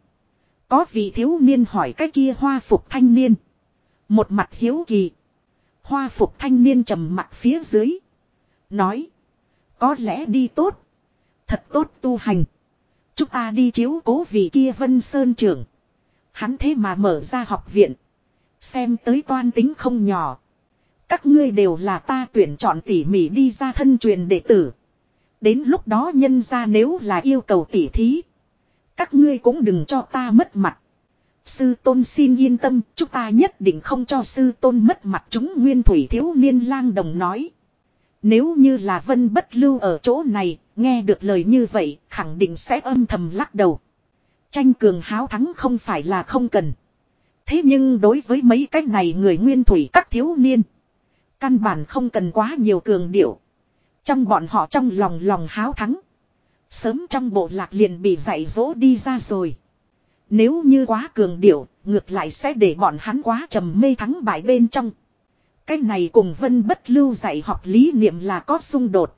Có vị thiếu niên hỏi cái kia hoa phục thanh niên. Một mặt hiếu kỳ. Hoa phục thanh niên trầm mặt phía dưới. Nói. Có lẽ đi tốt. Thật tốt tu hành. Chúng ta đi chiếu cố vị kia vân sơn trưởng. Hắn thế mà mở ra học viện. Xem tới toan tính không nhỏ. Các ngươi đều là ta tuyển chọn tỉ mỉ đi ra thân truyền đệ tử. Đến lúc đó nhân ra nếu là yêu cầu tỉ thí. Các ngươi cũng đừng cho ta mất mặt. Sư tôn xin yên tâm, chúng ta nhất định không cho sư tôn mất mặt chúng nguyên thủy thiếu niên lang đồng nói. Nếu như là vân bất lưu ở chỗ này, nghe được lời như vậy, khẳng định sẽ âm thầm lắc đầu. Tranh cường háo thắng không phải là không cần. Thế nhưng đối với mấy cái này người nguyên thủy các thiếu niên. Căn bản không cần quá nhiều cường điệu. Trong bọn họ trong lòng lòng háo thắng. Sớm trong bộ lạc liền bị dạy dỗ đi ra rồi. Nếu như quá cường điệu, ngược lại sẽ để bọn hắn quá trầm mê thắng bại bên trong. Cái này cùng Vân Bất Lưu dạy học lý niệm là có xung đột.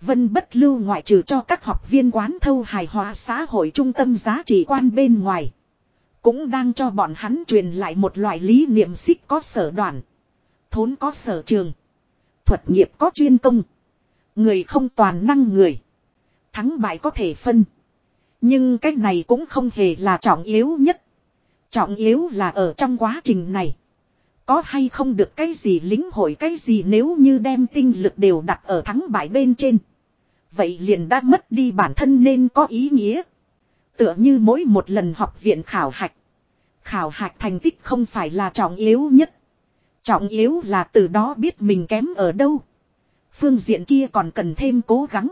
Vân Bất Lưu ngoại trừ cho các học viên quán thâu hài hòa xã hội trung tâm giá trị quan bên ngoài. Cũng đang cho bọn hắn truyền lại một loại lý niệm xích có sở đoàn. Thốn có sở trường. Thuật nghiệp có chuyên công. Người không toàn năng người. Thắng bại có thể phân. Nhưng cái này cũng không hề là trọng yếu nhất. Trọng yếu là ở trong quá trình này. Có hay không được cái gì lính hội cái gì nếu như đem tinh lực đều đặt ở thắng bại bên trên. Vậy liền đã mất đi bản thân nên có ý nghĩa. Tựa như mỗi một lần học viện khảo hạch. Khảo hạch thành tích không phải là trọng yếu nhất. Trọng yếu là từ đó biết mình kém ở đâu. Phương diện kia còn cần thêm cố gắng.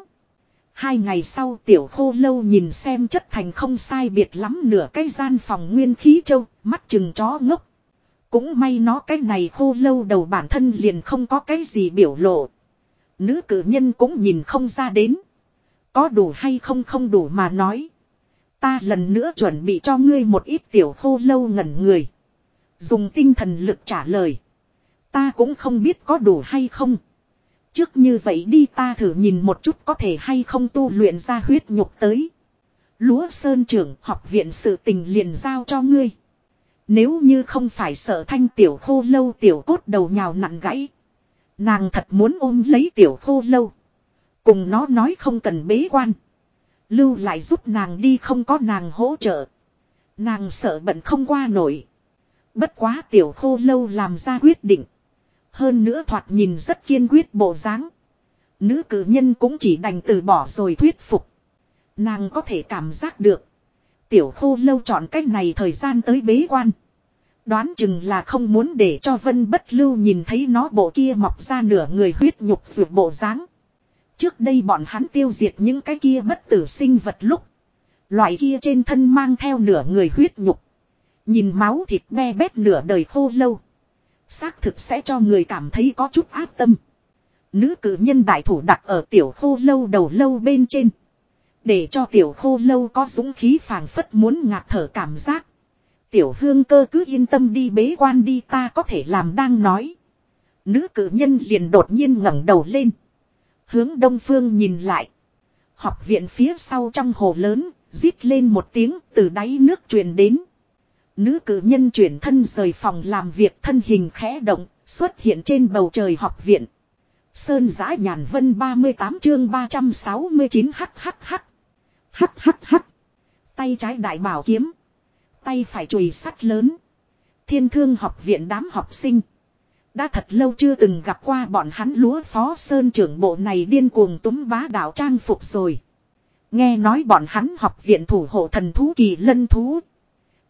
Hai ngày sau tiểu khô lâu nhìn xem chất thành không sai biệt lắm nửa cái gian phòng nguyên khí châu, mắt chừng chó ngốc. Cũng may nó cái này khô lâu đầu bản thân liền không có cái gì biểu lộ. Nữ cử nhân cũng nhìn không ra đến. Có đủ hay không không đủ mà nói. Ta lần nữa chuẩn bị cho ngươi một ít tiểu khô lâu ngẩn người. Dùng tinh thần lực trả lời. Ta cũng không biết có đủ hay không. Trước như vậy đi ta thử nhìn một chút có thể hay không tu luyện ra huyết nhục tới. Lúa Sơn trưởng, học viện sự tình liền giao cho ngươi. Nếu như không phải sợ thanh tiểu khô lâu tiểu cốt đầu nhào nặn gãy. Nàng thật muốn ôm lấy tiểu khô lâu. Cùng nó nói không cần bế quan. Lưu lại giúp nàng đi không có nàng hỗ trợ. Nàng sợ bận không qua nổi. Bất quá tiểu khô lâu làm ra quyết định. Hơn nữa thoạt nhìn rất kiên quyết bộ dáng. Nữ cử nhân cũng chỉ đành từ bỏ rồi thuyết phục. Nàng có thể cảm giác được. Tiểu khô lâu chọn cách này thời gian tới bế quan. Đoán chừng là không muốn để cho vân bất lưu nhìn thấy nó bộ kia mọc ra nửa người huyết nhục ruột bộ dáng. Trước đây bọn hắn tiêu diệt những cái kia bất tử sinh vật lúc. Loại kia trên thân mang theo nửa người huyết nhục. Nhìn máu thịt be bét nửa đời khô lâu. Xác thực sẽ cho người cảm thấy có chút áp tâm. Nữ cử nhân đại thủ đặt ở tiểu khô lâu đầu lâu bên trên. Để cho tiểu khô lâu có dũng khí phảng phất muốn ngạt thở cảm giác. Tiểu hương cơ cứ yên tâm đi bế quan đi ta có thể làm đang nói. Nữ cử nhân liền đột nhiên ngẩng đầu lên. Hướng đông phương nhìn lại. Học viện phía sau trong hồ lớn, rít lên một tiếng từ đáy nước truyền đến. Nữ cử nhân chuyển thân rời phòng làm việc thân hình khẽ động, xuất hiện trên bầu trời học viện. Sơn giã nhàn vân 38 chương 369 hắc hắc hắc. Hắc hắc hắc. Tay trái đại bảo kiếm. Tay phải chùy sắt lớn. Thiên thương học viện đám học sinh. Đã thật lâu chưa từng gặp qua bọn hắn lúa phó sơn trưởng bộ này điên cuồng túm bá đạo trang phục rồi. Nghe nói bọn hắn học viện thủ hộ thần thú kỳ lân thú.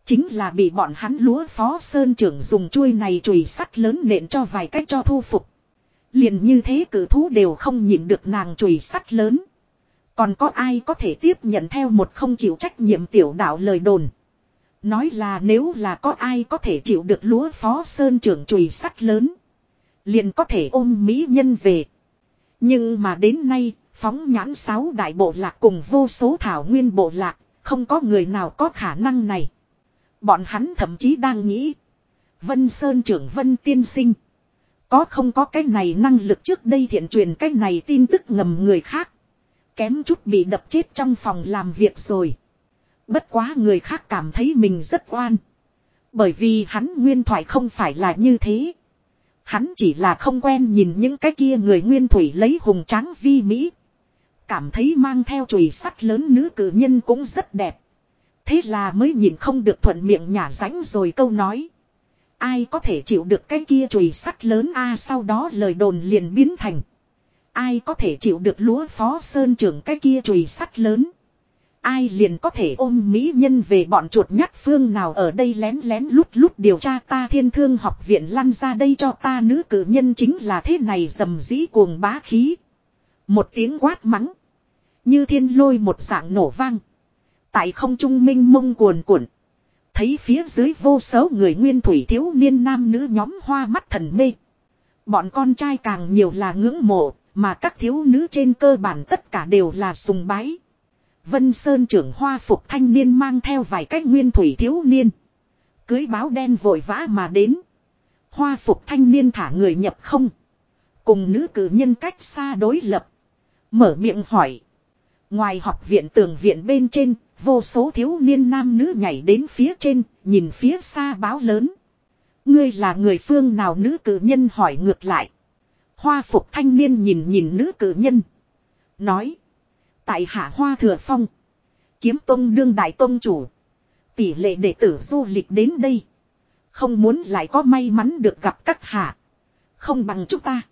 Chính là bị bọn hắn lúa phó sơn trưởng dùng chuôi này chùy sắt lớn nện cho vài cách cho thu phục. Liền như thế cử thú đều không nhịn được nàng chùy sắt lớn. Còn có ai có thể tiếp nhận theo một không chịu trách nhiệm tiểu đạo lời đồn. Nói là nếu là có ai có thể chịu được lúa phó sơn trưởng chùy sắt lớn. Liền có thể ôm mỹ nhân về. Nhưng mà đến nay, phóng nhãn sáu đại bộ lạc cùng vô số thảo nguyên bộ lạc, không có người nào có khả năng này. Bọn hắn thậm chí đang nghĩ. Vân Sơn trưởng Vân Tiên Sinh. Có không có cái này năng lực trước đây thiện truyền cái này tin tức ngầm người khác. Kém chút bị đập chết trong phòng làm việc rồi. Bất quá người khác cảm thấy mình rất oan. Bởi vì hắn nguyên thoại không phải là như thế. Hắn chỉ là không quen nhìn những cái kia người nguyên thủy lấy hùng tráng vi mỹ. Cảm thấy mang theo chùy sắt lớn nữ cử nhân cũng rất đẹp. Thế là mới nhìn không được thuận miệng nhả rãnh rồi câu nói. Ai có thể chịu được cái kia chùy sắt lớn a sau đó lời đồn liền biến thành. Ai có thể chịu được lúa phó sơn trưởng cái kia chùy sắt lớn. Ai liền có thể ôm mỹ nhân về bọn chuột nhắt phương nào ở đây lén lén lút lút điều tra ta thiên thương học viện lăn ra đây cho ta nữ cử nhân chính là thế này dầm dĩ cuồng bá khí. Một tiếng quát mắng. Như thiên lôi một dạng nổ vang. Tại không trung minh mông cuồn cuộn. Thấy phía dưới vô số người nguyên thủy thiếu niên nam nữ nhóm hoa mắt thần mê. Bọn con trai càng nhiều là ngưỡng mộ, mà các thiếu nữ trên cơ bản tất cả đều là sùng bái. Vân Sơn trưởng hoa phục thanh niên mang theo vài cách nguyên thủy thiếu niên. Cưới báo đen vội vã mà đến. Hoa phục thanh niên thả người nhập không. Cùng nữ cử nhân cách xa đối lập. Mở miệng hỏi. Ngoài học viện tường viện bên trên, vô số thiếu niên nam nữ nhảy đến phía trên, nhìn phía xa báo lớn. Ngươi là người phương nào nữ cử nhân hỏi ngược lại. Hoa phục thanh niên nhìn nhìn nữ cử nhân. Nói. Tại hạ hoa thừa phong. Kiếm tông đương đại tông chủ. Tỷ lệ đệ tử du lịch đến đây. Không muốn lại có may mắn được gặp các hạ. Không bằng chúng ta.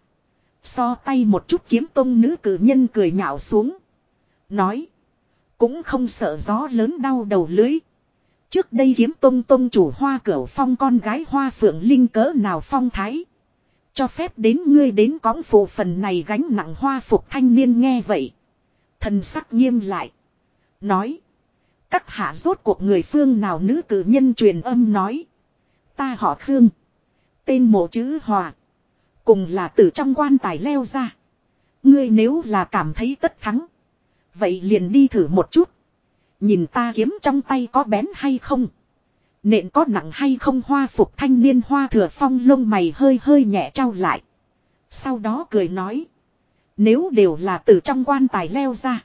So tay một chút kiếm tông nữ cử nhân cười nhạo xuống. Nói. Cũng không sợ gió lớn đau đầu lưới. Trước đây kiếm tông tông chủ hoa cửu phong con gái hoa phượng linh cỡ nào phong thái. Cho phép đến ngươi đến cõng phụ phần này gánh nặng hoa phục thanh niên nghe vậy. Thần sắc nghiêm lại. Nói. Các hạ rốt cuộc người phương nào nữ cử nhân truyền âm nói. Ta họ Khương. tên mộ chữ hòa. Cùng là từ trong quan tài leo ra. Ngươi nếu là cảm thấy tất thắng. Vậy liền đi thử một chút. Nhìn ta kiếm trong tay có bén hay không. Nện có nặng hay không hoa phục thanh niên hoa thừa phong lông mày hơi hơi nhẹ trao lại. Sau đó cười nói. Nếu đều là từ trong quan tài leo ra.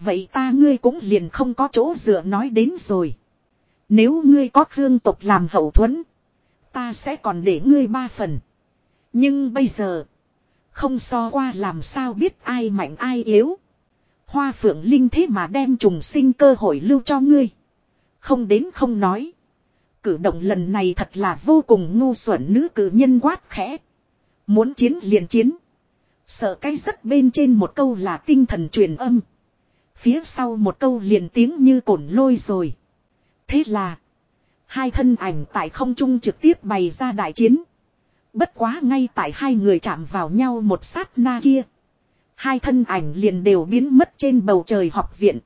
Vậy ta ngươi cũng liền không có chỗ dựa nói đến rồi. Nếu ngươi có thương tộc làm hậu thuẫn. Ta sẽ còn để ngươi ba phần. Nhưng bây giờ. Không so qua làm sao biết ai mạnh ai yếu. Hoa phượng linh thế mà đem trùng sinh cơ hội lưu cho ngươi. Không đến không nói. Cử động lần này thật là vô cùng ngu xuẩn nữ cử nhân quát khẽ. Muốn chiến liền chiến. Sợ cái rất bên trên một câu là tinh thần truyền âm. Phía sau một câu liền tiếng như cổn lôi rồi. Thế là. Hai thân ảnh tại không trung trực tiếp bày ra đại chiến. Bất quá ngay tại hai người chạm vào nhau một sát na kia. Hai thân ảnh liền đều biến mất trên bầu trời học viện.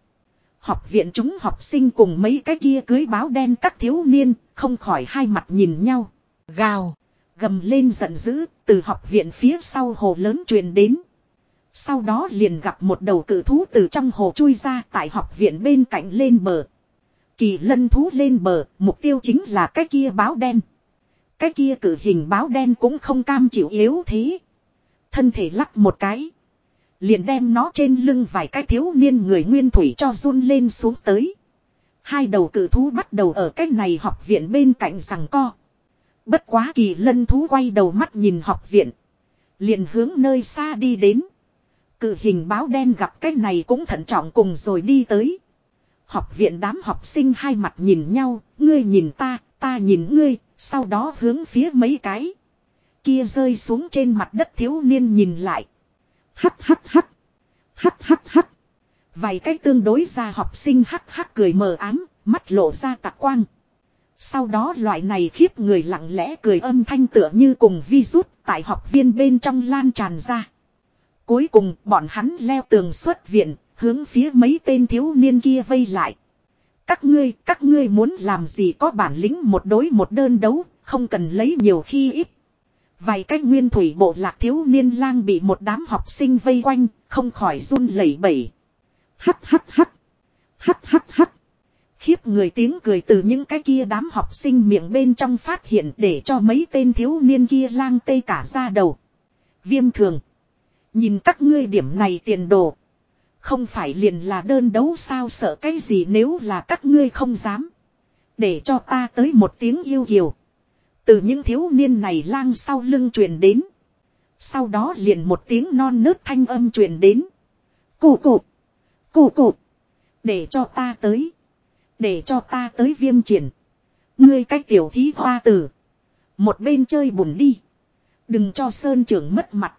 Học viện chúng học sinh cùng mấy cái kia cưới báo đen các thiếu niên, không khỏi hai mặt nhìn nhau. Gào, gầm lên giận dữ, từ học viện phía sau hồ lớn truyền đến. Sau đó liền gặp một đầu cự thú từ trong hồ chui ra tại học viện bên cạnh lên bờ. Kỳ lân thú lên bờ, mục tiêu chính là cái kia báo đen. Cái kia cử hình báo đen cũng không cam chịu yếu thế. Thân thể lắc một cái. Liền đem nó trên lưng vài cái thiếu niên người nguyên thủy cho run lên xuống tới. Hai đầu cử thú bắt đầu ở cái này học viện bên cạnh rằng co. Bất quá kỳ lân thú quay đầu mắt nhìn học viện. Liền hướng nơi xa đi đến. Cự hình báo đen gặp cái này cũng thận trọng cùng rồi đi tới. Học viện đám học sinh hai mặt nhìn nhau, ngươi nhìn ta, ta nhìn ngươi, sau đó hướng phía mấy cái. Kia rơi xuống trên mặt đất thiếu niên nhìn lại. Hắt hắt hắt. Hắt hắt hắt. Vài cái tương đối ra học sinh hắt hắt cười mờ ám, mắt lộ ra tạc quang. Sau đó loại này khiếp người lặng lẽ cười âm thanh tựa như cùng vi rút tại học viên bên trong lan tràn ra. Cuối cùng bọn hắn leo tường xuất viện, hướng phía mấy tên thiếu niên kia vây lại. Các ngươi, các ngươi muốn làm gì có bản lĩnh một đối một đơn đấu, không cần lấy nhiều khi ít. Vài cái nguyên thủy bộ lạc thiếu niên lang bị một đám học sinh vây quanh, không khỏi run lẩy bẩy. Hắt hắt hắt. Hắt hắt hắt. Khiếp người tiếng cười từ những cái kia đám học sinh miệng bên trong phát hiện để cho mấy tên thiếu niên kia lang tê cả ra đầu. Viêm thường. Nhìn các ngươi điểm này tiền đồ. Không phải liền là đơn đấu sao sợ cái gì nếu là các ngươi không dám. Để cho ta tới một tiếng yêu kiều. Từ những thiếu niên này lang sau lưng truyền đến. Sau đó liền một tiếng non nớt thanh âm truyền đến. Cụ cụ. Cụ cụ. Để cho ta tới. Để cho ta tới viêm triển. Ngươi cách tiểu thí hoa tử. Một bên chơi bùn đi. Đừng cho Sơn trưởng mất mặt.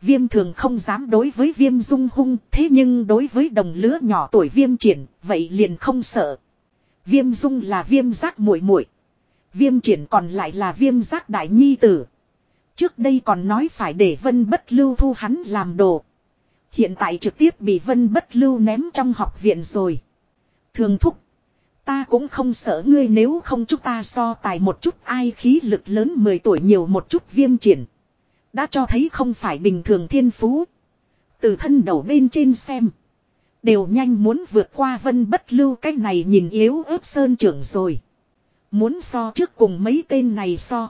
Viêm thường không dám đối với viêm dung hung. Thế nhưng đối với đồng lứa nhỏ tuổi viêm triển. Vậy liền không sợ. Viêm dung là viêm giác muội muội Viêm triển còn lại là viêm giác đại nhi tử. Trước đây còn nói phải để vân bất lưu thu hắn làm đồ. Hiện tại trực tiếp bị vân bất lưu ném trong học viện rồi. Thường thúc. Ta cũng không sợ ngươi nếu không chúng ta so tài một chút ai khí lực lớn 10 tuổi nhiều một chút viêm triển. Đã cho thấy không phải bình thường thiên phú. Từ thân đầu bên trên xem. Đều nhanh muốn vượt qua vân bất lưu cái này nhìn yếu ớt sơn trưởng rồi. Muốn so trước cùng mấy tên này so.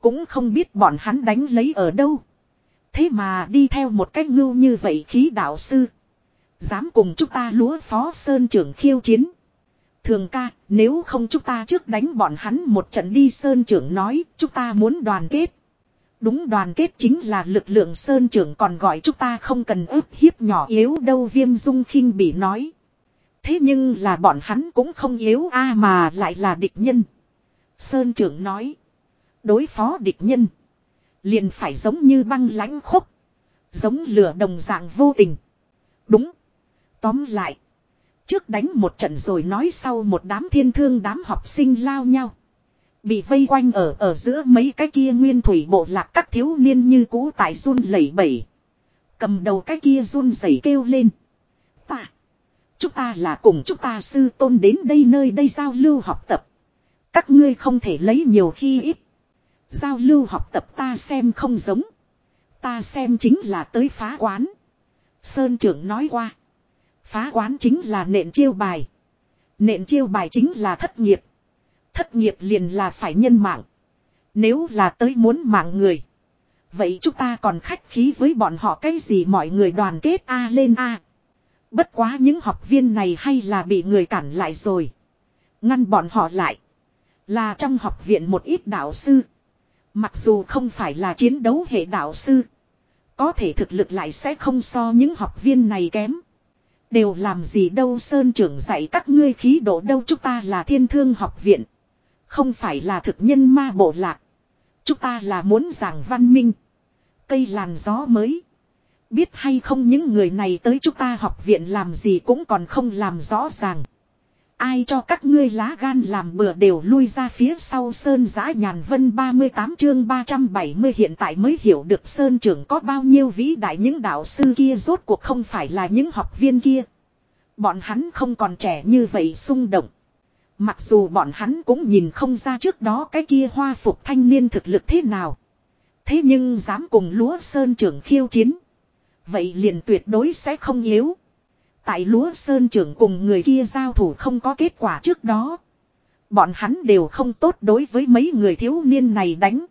Cũng không biết bọn hắn đánh lấy ở đâu. Thế mà đi theo một cách ngưu như vậy khí đạo sư. Dám cùng chúng ta lúa phó sơn trưởng khiêu chiến. Thường ca, nếu không chúng ta trước đánh bọn hắn một trận đi sơn trưởng nói, chúng ta muốn đoàn kết. Đúng đoàn kết chính là lực lượng sơn trưởng còn gọi chúng ta không cần ức hiếp nhỏ yếu đâu viêm dung khinh bị nói. Thế nhưng là bọn hắn cũng không yếu a à mà lại là địch nhân. Sơn trưởng nói. Đối phó địch nhân. Liền phải giống như băng lãnh khúc. Giống lửa đồng dạng vô tình. Đúng. Tóm lại. Trước đánh một trận rồi nói sau một đám thiên thương đám học sinh lao nhau. Bị vây quanh ở ở giữa mấy cái kia nguyên thủy bộ lạc các thiếu niên như cũ tại run lẩy bẩy. Cầm đầu cái kia run rẩy kêu lên. Chúng ta là cùng chúng ta sư tôn đến đây nơi đây giao lưu học tập. Các ngươi không thể lấy nhiều khi ít. Giao lưu học tập ta xem không giống. Ta xem chính là tới phá quán. Sơn trưởng nói qua. Phá quán chính là nện chiêu bài. Nện chiêu bài chính là thất nghiệp. Thất nghiệp liền là phải nhân mạng. Nếu là tới muốn mạng người. Vậy chúng ta còn khách khí với bọn họ cái gì mọi người đoàn kết A lên A. Bất quá những học viên này hay là bị người cản lại rồi. Ngăn bọn họ lại. Là trong học viện một ít đạo sư. Mặc dù không phải là chiến đấu hệ đạo sư. Có thể thực lực lại sẽ không so những học viên này kém. Đều làm gì đâu Sơn trưởng dạy các ngươi khí độ đâu chúng ta là thiên thương học viện. Không phải là thực nhân ma bộ lạc. Chúng ta là muốn giảng văn minh. Cây làn gió mới. Biết hay không những người này tới chúng ta học viện làm gì cũng còn không làm rõ ràng. Ai cho các ngươi lá gan làm bừa đều lui ra phía sau Sơn Giã Nhàn Vân 38 chương 370 hiện tại mới hiểu được Sơn trưởng có bao nhiêu vĩ đại những đạo sư kia rốt cuộc không phải là những học viên kia. Bọn hắn không còn trẻ như vậy xung động. Mặc dù bọn hắn cũng nhìn không ra trước đó cái kia hoa phục thanh niên thực lực thế nào. Thế nhưng dám cùng lúa Sơn trưởng khiêu chiến. Vậy liền tuyệt đối sẽ không yếu. Tại lúa sơn trưởng cùng người kia giao thủ không có kết quả trước đó. Bọn hắn đều không tốt đối với mấy người thiếu niên này đánh.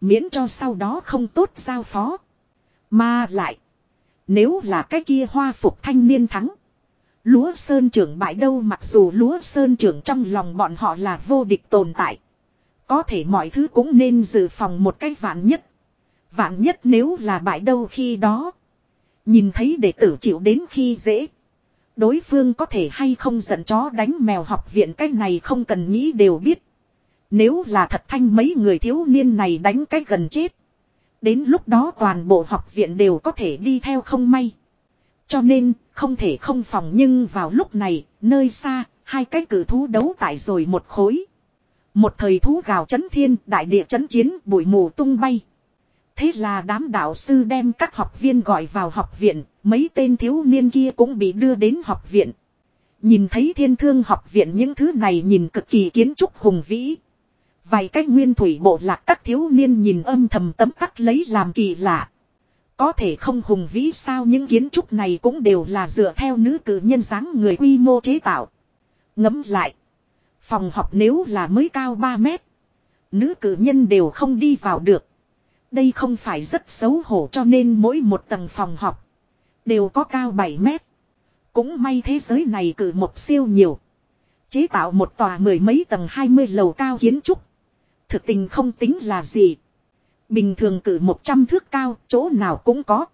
Miễn cho sau đó không tốt giao phó. Mà lại. Nếu là cái kia hoa phục thanh niên thắng. Lúa sơn trưởng bại đâu mặc dù lúa sơn trưởng trong lòng bọn họ là vô địch tồn tại. Có thể mọi thứ cũng nên dự phòng một cách vạn nhất. Vạn nhất nếu là bại đâu khi đó. Nhìn thấy đệ tử chịu đến khi dễ. Đối phương có thể hay không giận chó đánh mèo học viện cái này không cần nghĩ đều biết. Nếu là thật thanh mấy người thiếu niên này đánh cái gần chết. Đến lúc đó toàn bộ học viện đều có thể đi theo không may. Cho nên, không thể không phòng nhưng vào lúc này, nơi xa, hai cái cử thú đấu tại rồi một khối. Một thời thú gào chấn thiên, đại địa chấn chiến, bụi mù tung bay. Thế là đám đạo sư đem các học viên gọi vào học viện, mấy tên thiếu niên kia cũng bị đưa đến học viện. Nhìn thấy thiên thương học viện những thứ này nhìn cực kỳ kiến trúc hùng vĩ. Vài cách nguyên thủy bộ lạc các thiếu niên nhìn âm thầm tấm tắc lấy làm kỳ lạ. Có thể không hùng vĩ sao những kiến trúc này cũng đều là dựa theo nữ cử nhân dáng người quy mô chế tạo. Ngấm lại. Phòng học nếu là mới cao 3 mét. Nữ cử nhân đều không đi vào được. Đây không phải rất xấu hổ cho nên mỗi một tầng phòng học. Đều có cao 7 mét. Cũng may thế giới này cử một siêu nhiều. Chế tạo một tòa mười mấy tầng 20 lầu cao kiến trúc. Thực tình không tính là gì. Bình thường cử 100 thước cao, chỗ nào cũng có.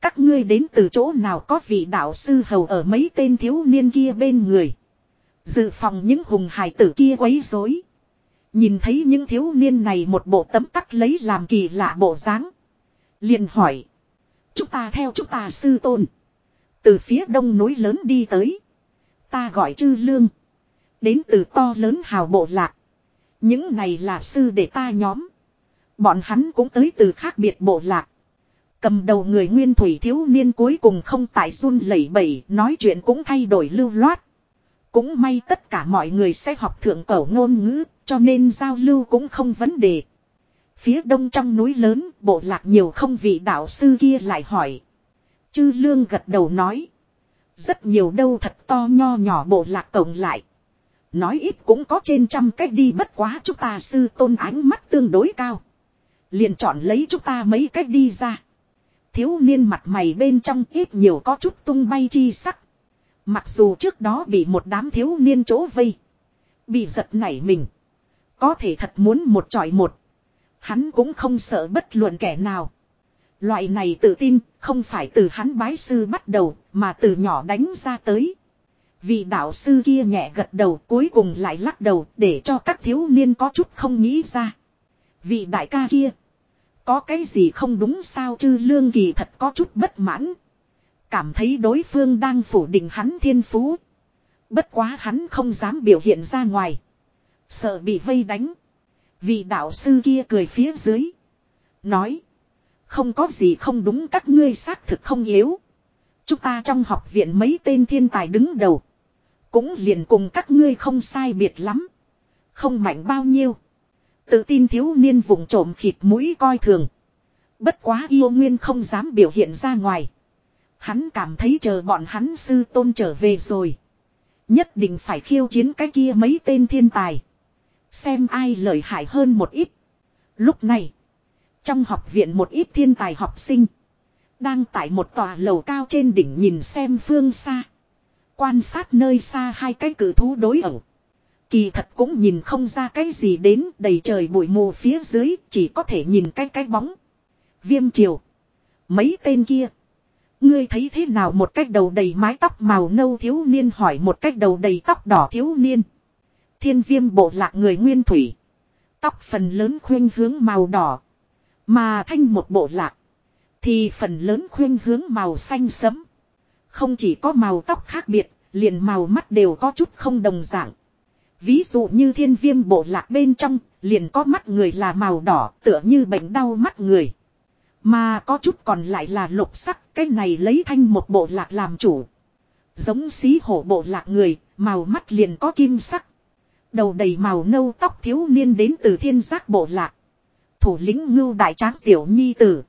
Các ngươi đến từ chỗ nào có vị đạo sư hầu ở mấy tên thiếu niên kia bên người. Dự phòng những hùng hải tử kia quấy rối. Nhìn thấy những thiếu niên này một bộ tấm tắc lấy làm kỳ lạ bộ dáng, liền hỏi. Chúng ta theo chúng ta sư tôn. Từ phía đông núi lớn đi tới. Ta gọi chư lương. Đến từ to lớn hào bộ lạc. Những này là sư để ta nhóm. Bọn hắn cũng tới từ khác biệt bộ lạc. Cầm đầu người nguyên thủy thiếu niên cuối cùng không tại run lẩy bẩy, nói chuyện cũng thay đổi lưu loát. Cũng may tất cả mọi người sẽ học thượng cổ ngôn ngữ, cho nên giao lưu cũng không vấn đề. Phía đông trong núi lớn, bộ lạc nhiều không vị đạo sư kia lại hỏi. Chư lương gật đầu nói. Rất nhiều đâu thật to nho nhỏ bộ lạc cộng lại. Nói ít cũng có trên trăm cách đi bất quá chúng ta sư tôn ánh mắt tương đối cao. liền chọn lấy chúng ta mấy cách đi ra. Thiếu niên mặt mày bên trong ít nhiều có chút tung bay chi sắc. Mặc dù trước đó bị một đám thiếu niên chỗ vây. Bị giật nảy mình. Có thể thật muốn một tròi một. Hắn cũng không sợ bất luận kẻ nào. Loại này tự tin không phải từ hắn bái sư bắt đầu, mà từ nhỏ đánh ra tới. Vị đạo sư kia nhẹ gật đầu, cuối cùng lại lắc đầu, để cho các thiếu niên có chút không nghĩ ra. Vị đại ca kia. Có cái gì không đúng sao chứ, lương kỳ thật có chút bất mãn. Cảm thấy đối phương đang phủ định hắn thiên phú. Bất quá hắn không dám biểu hiện ra ngoài. Sợ bị vây đánh. Vị đạo sư kia cười phía dưới. Nói. Không có gì không đúng, các ngươi xác thực không yếu. Chúng ta trong học viện mấy tên thiên tài đứng đầu. Cũng liền cùng các ngươi không sai biệt lắm. Không mạnh bao nhiêu. Tự tin thiếu niên vùng trộm khịt mũi coi thường. Bất quá yêu nguyên không dám biểu hiện ra ngoài. Hắn cảm thấy chờ bọn hắn sư tôn trở về rồi. Nhất định phải khiêu chiến cái kia mấy tên thiên tài. Xem ai lợi hại hơn một ít. Lúc này. Trong học viện một ít thiên tài học sinh. Đang tại một tòa lầu cao trên đỉnh nhìn xem phương xa. Quan sát nơi xa hai cái cử thú đối ẩu. Kỳ thật cũng nhìn không ra cái gì đến, đầy trời bụi mù phía dưới chỉ có thể nhìn cái cái bóng. Viêm triều. Mấy tên kia. Ngươi thấy thế nào một cách đầu đầy mái tóc màu nâu thiếu niên hỏi một cách đầu đầy tóc đỏ thiếu niên. Thiên viêm bộ lạc người nguyên thủy. Tóc phần lớn khuyên hướng màu đỏ. Mà thanh một bộ lạc. Thì phần lớn khuyên hướng màu xanh sẫm. Không chỉ có màu tóc khác biệt, liền màu mắt đều có chút không đồng dạng. Ví dụ như thiên viêm bộ lạc bên trong, liền có mắt người là màu đỏ, tựa như bệnh đau mắt người. Mà có chút còn lại là lục sắc, cái này lấy thanh một bộ lạc làm chủ. Giống xí hổ bộ lạc người, màu mắt liền có kim sắc. Đầu đầy màu nâu tóc thiếu niên đến từ thiên giác bộ lạc. Thủ lĩnh ngưu đại tráng tiểu nhi tử.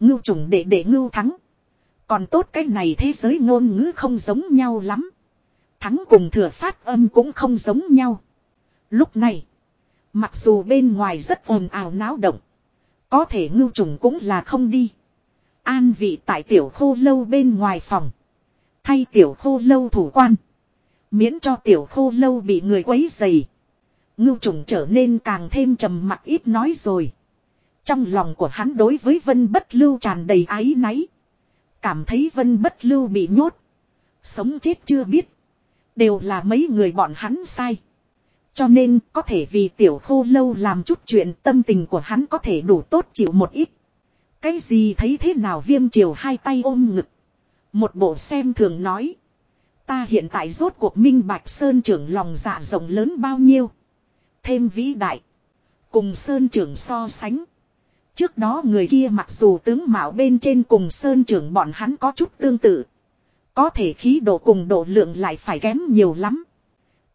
Ngưu trùng đệ đệ ngưu thắng. Còn tốt cái này thế giới ngôn ngữ không giống nhau lắm. Thắng cùng thừa phát âm cũng không giống nhau. Lúc này. Mặc dù bên ngoài rất ồn ào náo động. Có thể ngưu trùng cũng là không đi. An vị tại tiểu khô lâu bên ngoài phòng. Thay tiểu khô lâu thủ quan. Miễn cho tiểu khô lâu bị người quấy dày. Ngưu trùng trở nên càng thêm trầm mặc ít nói rồi. Trong lòng của hắn đối với vân bất lưu tràn đầy áy náy. Cảm thấy vân bất lưu bị nhốt. Sống chết chưa biết. Đều là mấy người bọn hắn sai. Cho nên có thể vì tiểu khô lâu làm chút chuyện tâm tình của hắn có thể đủ tốt chịu một ít. Cái gì thấy thế nào viêm triều hai tay ôm ngực. Một bộ xem thường nói. Ta hiện tại rốt cuộc minh bạch Sơn trưởng lòng dạ rộng lớn bao nhiêu. Thêm vĩ đại. Cùng Sơn trưởng so sánh. Trước đó người kia mặc dù tướng mạo bên trên cùng Sơn trưởng bọn hắn có chút tương tự. Có thể khí độ cùng độ lượng lại phải kém nhiều lắm.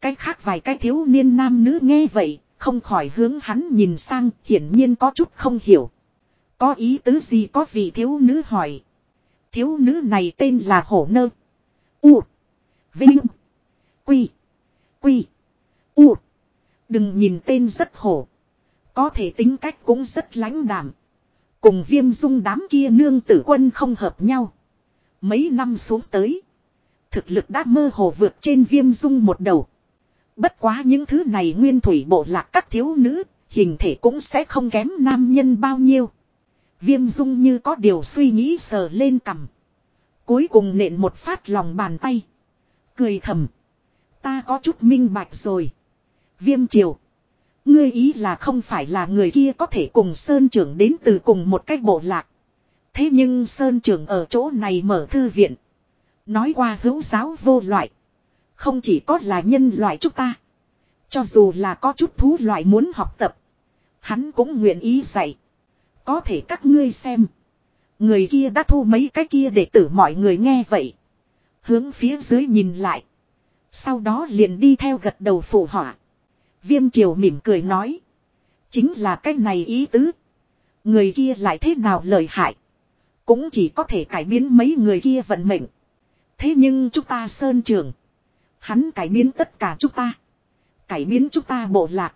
Cái khác vài cái thiếu niên nam nữ nghe vậy, không khỏi hướng hắn nhìn sang, hiển nhiên có chút không hiểu. Có ý tứ gì có vị thiếu nữ hỏi. Thiếu nữ này tên là Hổ Nơ. U. Vinh. Quy. Quy. U. Đừng nhìn tên rất hổ. Có thể tính cách cũng rất lãnh đạm. Cùng viêm dung đám kia nương tử quân không hợp nhau. Mấy năm xuống tới. Thực lực đã mơ hồ vượt trên viêm dung một đầu. Bất quá những thứ này nguyên thủy bộ lạc các thiếu nữ, hình thể cũng sẽ không kém nam nhân bao nhiêu. Viêm dung như có điều suy nghĩ sờ lên cằm. Cuối cùng nện một phát lòng bàn tay. Cười thầm. Ta có chút minh bạch rồi. Viêm triều. Ngươi ý là không phải là người kia có thể cùng Sơn trưởng đến từ cùng một cách bộ lạc. Thế nhưng Sơn trưởng ở chỗ này mở thư viện. Nói qua hữu giáo vô loại. Không chỉ có là nhân loại chúng ta. Cho dù là có chút thú loại muốn học tập. Hắn cũng nguyện ý dạy. Có thể các ngươi xem. Người kia đã thu mấy cái kia để tử mọi người nghe vậy. Hướng phía dưới nhìn lại. Sau đó liền đi theo gật đầu phụ họa. Viêm triều mỉm cười nói. Chính là cái này ý tứ. Người kia lại thế nào lợi hại. Cũng chỉ có thể cải biến mấy người kia vận mệnh. Thế nhưng chúng ta sơn trường. Hắn cải biến tất cả chúng ta. Cải biến chúng ta bộ lạc.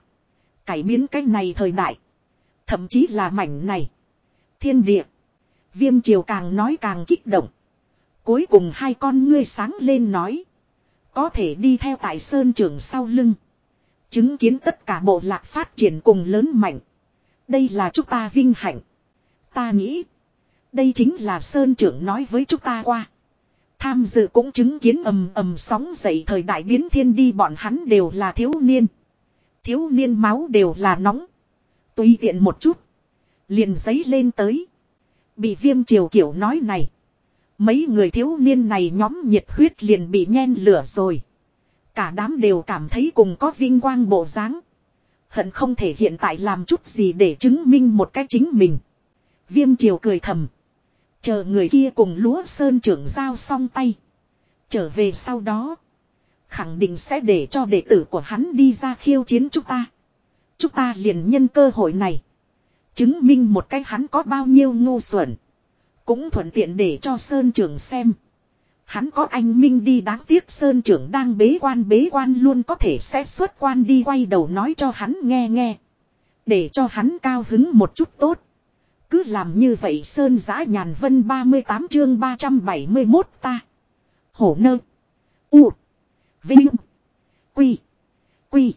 Cải biến cái này thời đại. Thậm chí là mảnh này. Thiên địa. Viêm triều càng nói càng kích động. Cuối cùng hai con ngươi sáng lên nói. Có thể đi theo tại sơn trưởng sau lưng. Chứng kiến tất cả bộ lạc phát triển cùng lớn mạnh. Đây là chúng ta vinh hạnh. Ta nghĩ. Đây chính là sơn trưởng nói với chúng ta qua. Tham dự cũng chứng kiến ầm ầm sóng dậy thời đại biến thiên đi, bọn hắn đều là thiếu niên. Thiếu niên máu đều là nóng. Tùy tiện một chút. Liền giấy lên tới. Bị viêm triều kiểu nói này. Mấy người thiếu niên này nhóm nhiệt huyết liền bị nhen lửa rồi. Cả đám đều cảm thấy cùng có vinh quang bộ dáng. Hận không thể hiện tại làm chút gì để chứng minh một cách chính mình. Viêm triều cười thầm. Chờ người kia cùng lúa sơn trưởng giao xong tay. Trở về sau đó. Khẳng định sẽ để cho đệ tử của hắn đi ra khiêu chiến chúng ta. Chúng ta liền nhân cơ hội này. Chứng minh một cái hắn có bao nhiêu ngu xuẩn. Cũng thuận tiện để cho Sơn trưởng xem. Hắn có anh Minh đi đáng tiếc Sơn trưởng đang bế quan bế quan luôn có thể sẽ xuất quan đi quay đầu nói cho hắn nghe nghe. Để cho hắn cao hứng một chút tốt. Cứ làm như vậy Sơn giã nhàn vân 38 chương 371 ta. Hổ nơ. U. Vinh. Quy. Quy.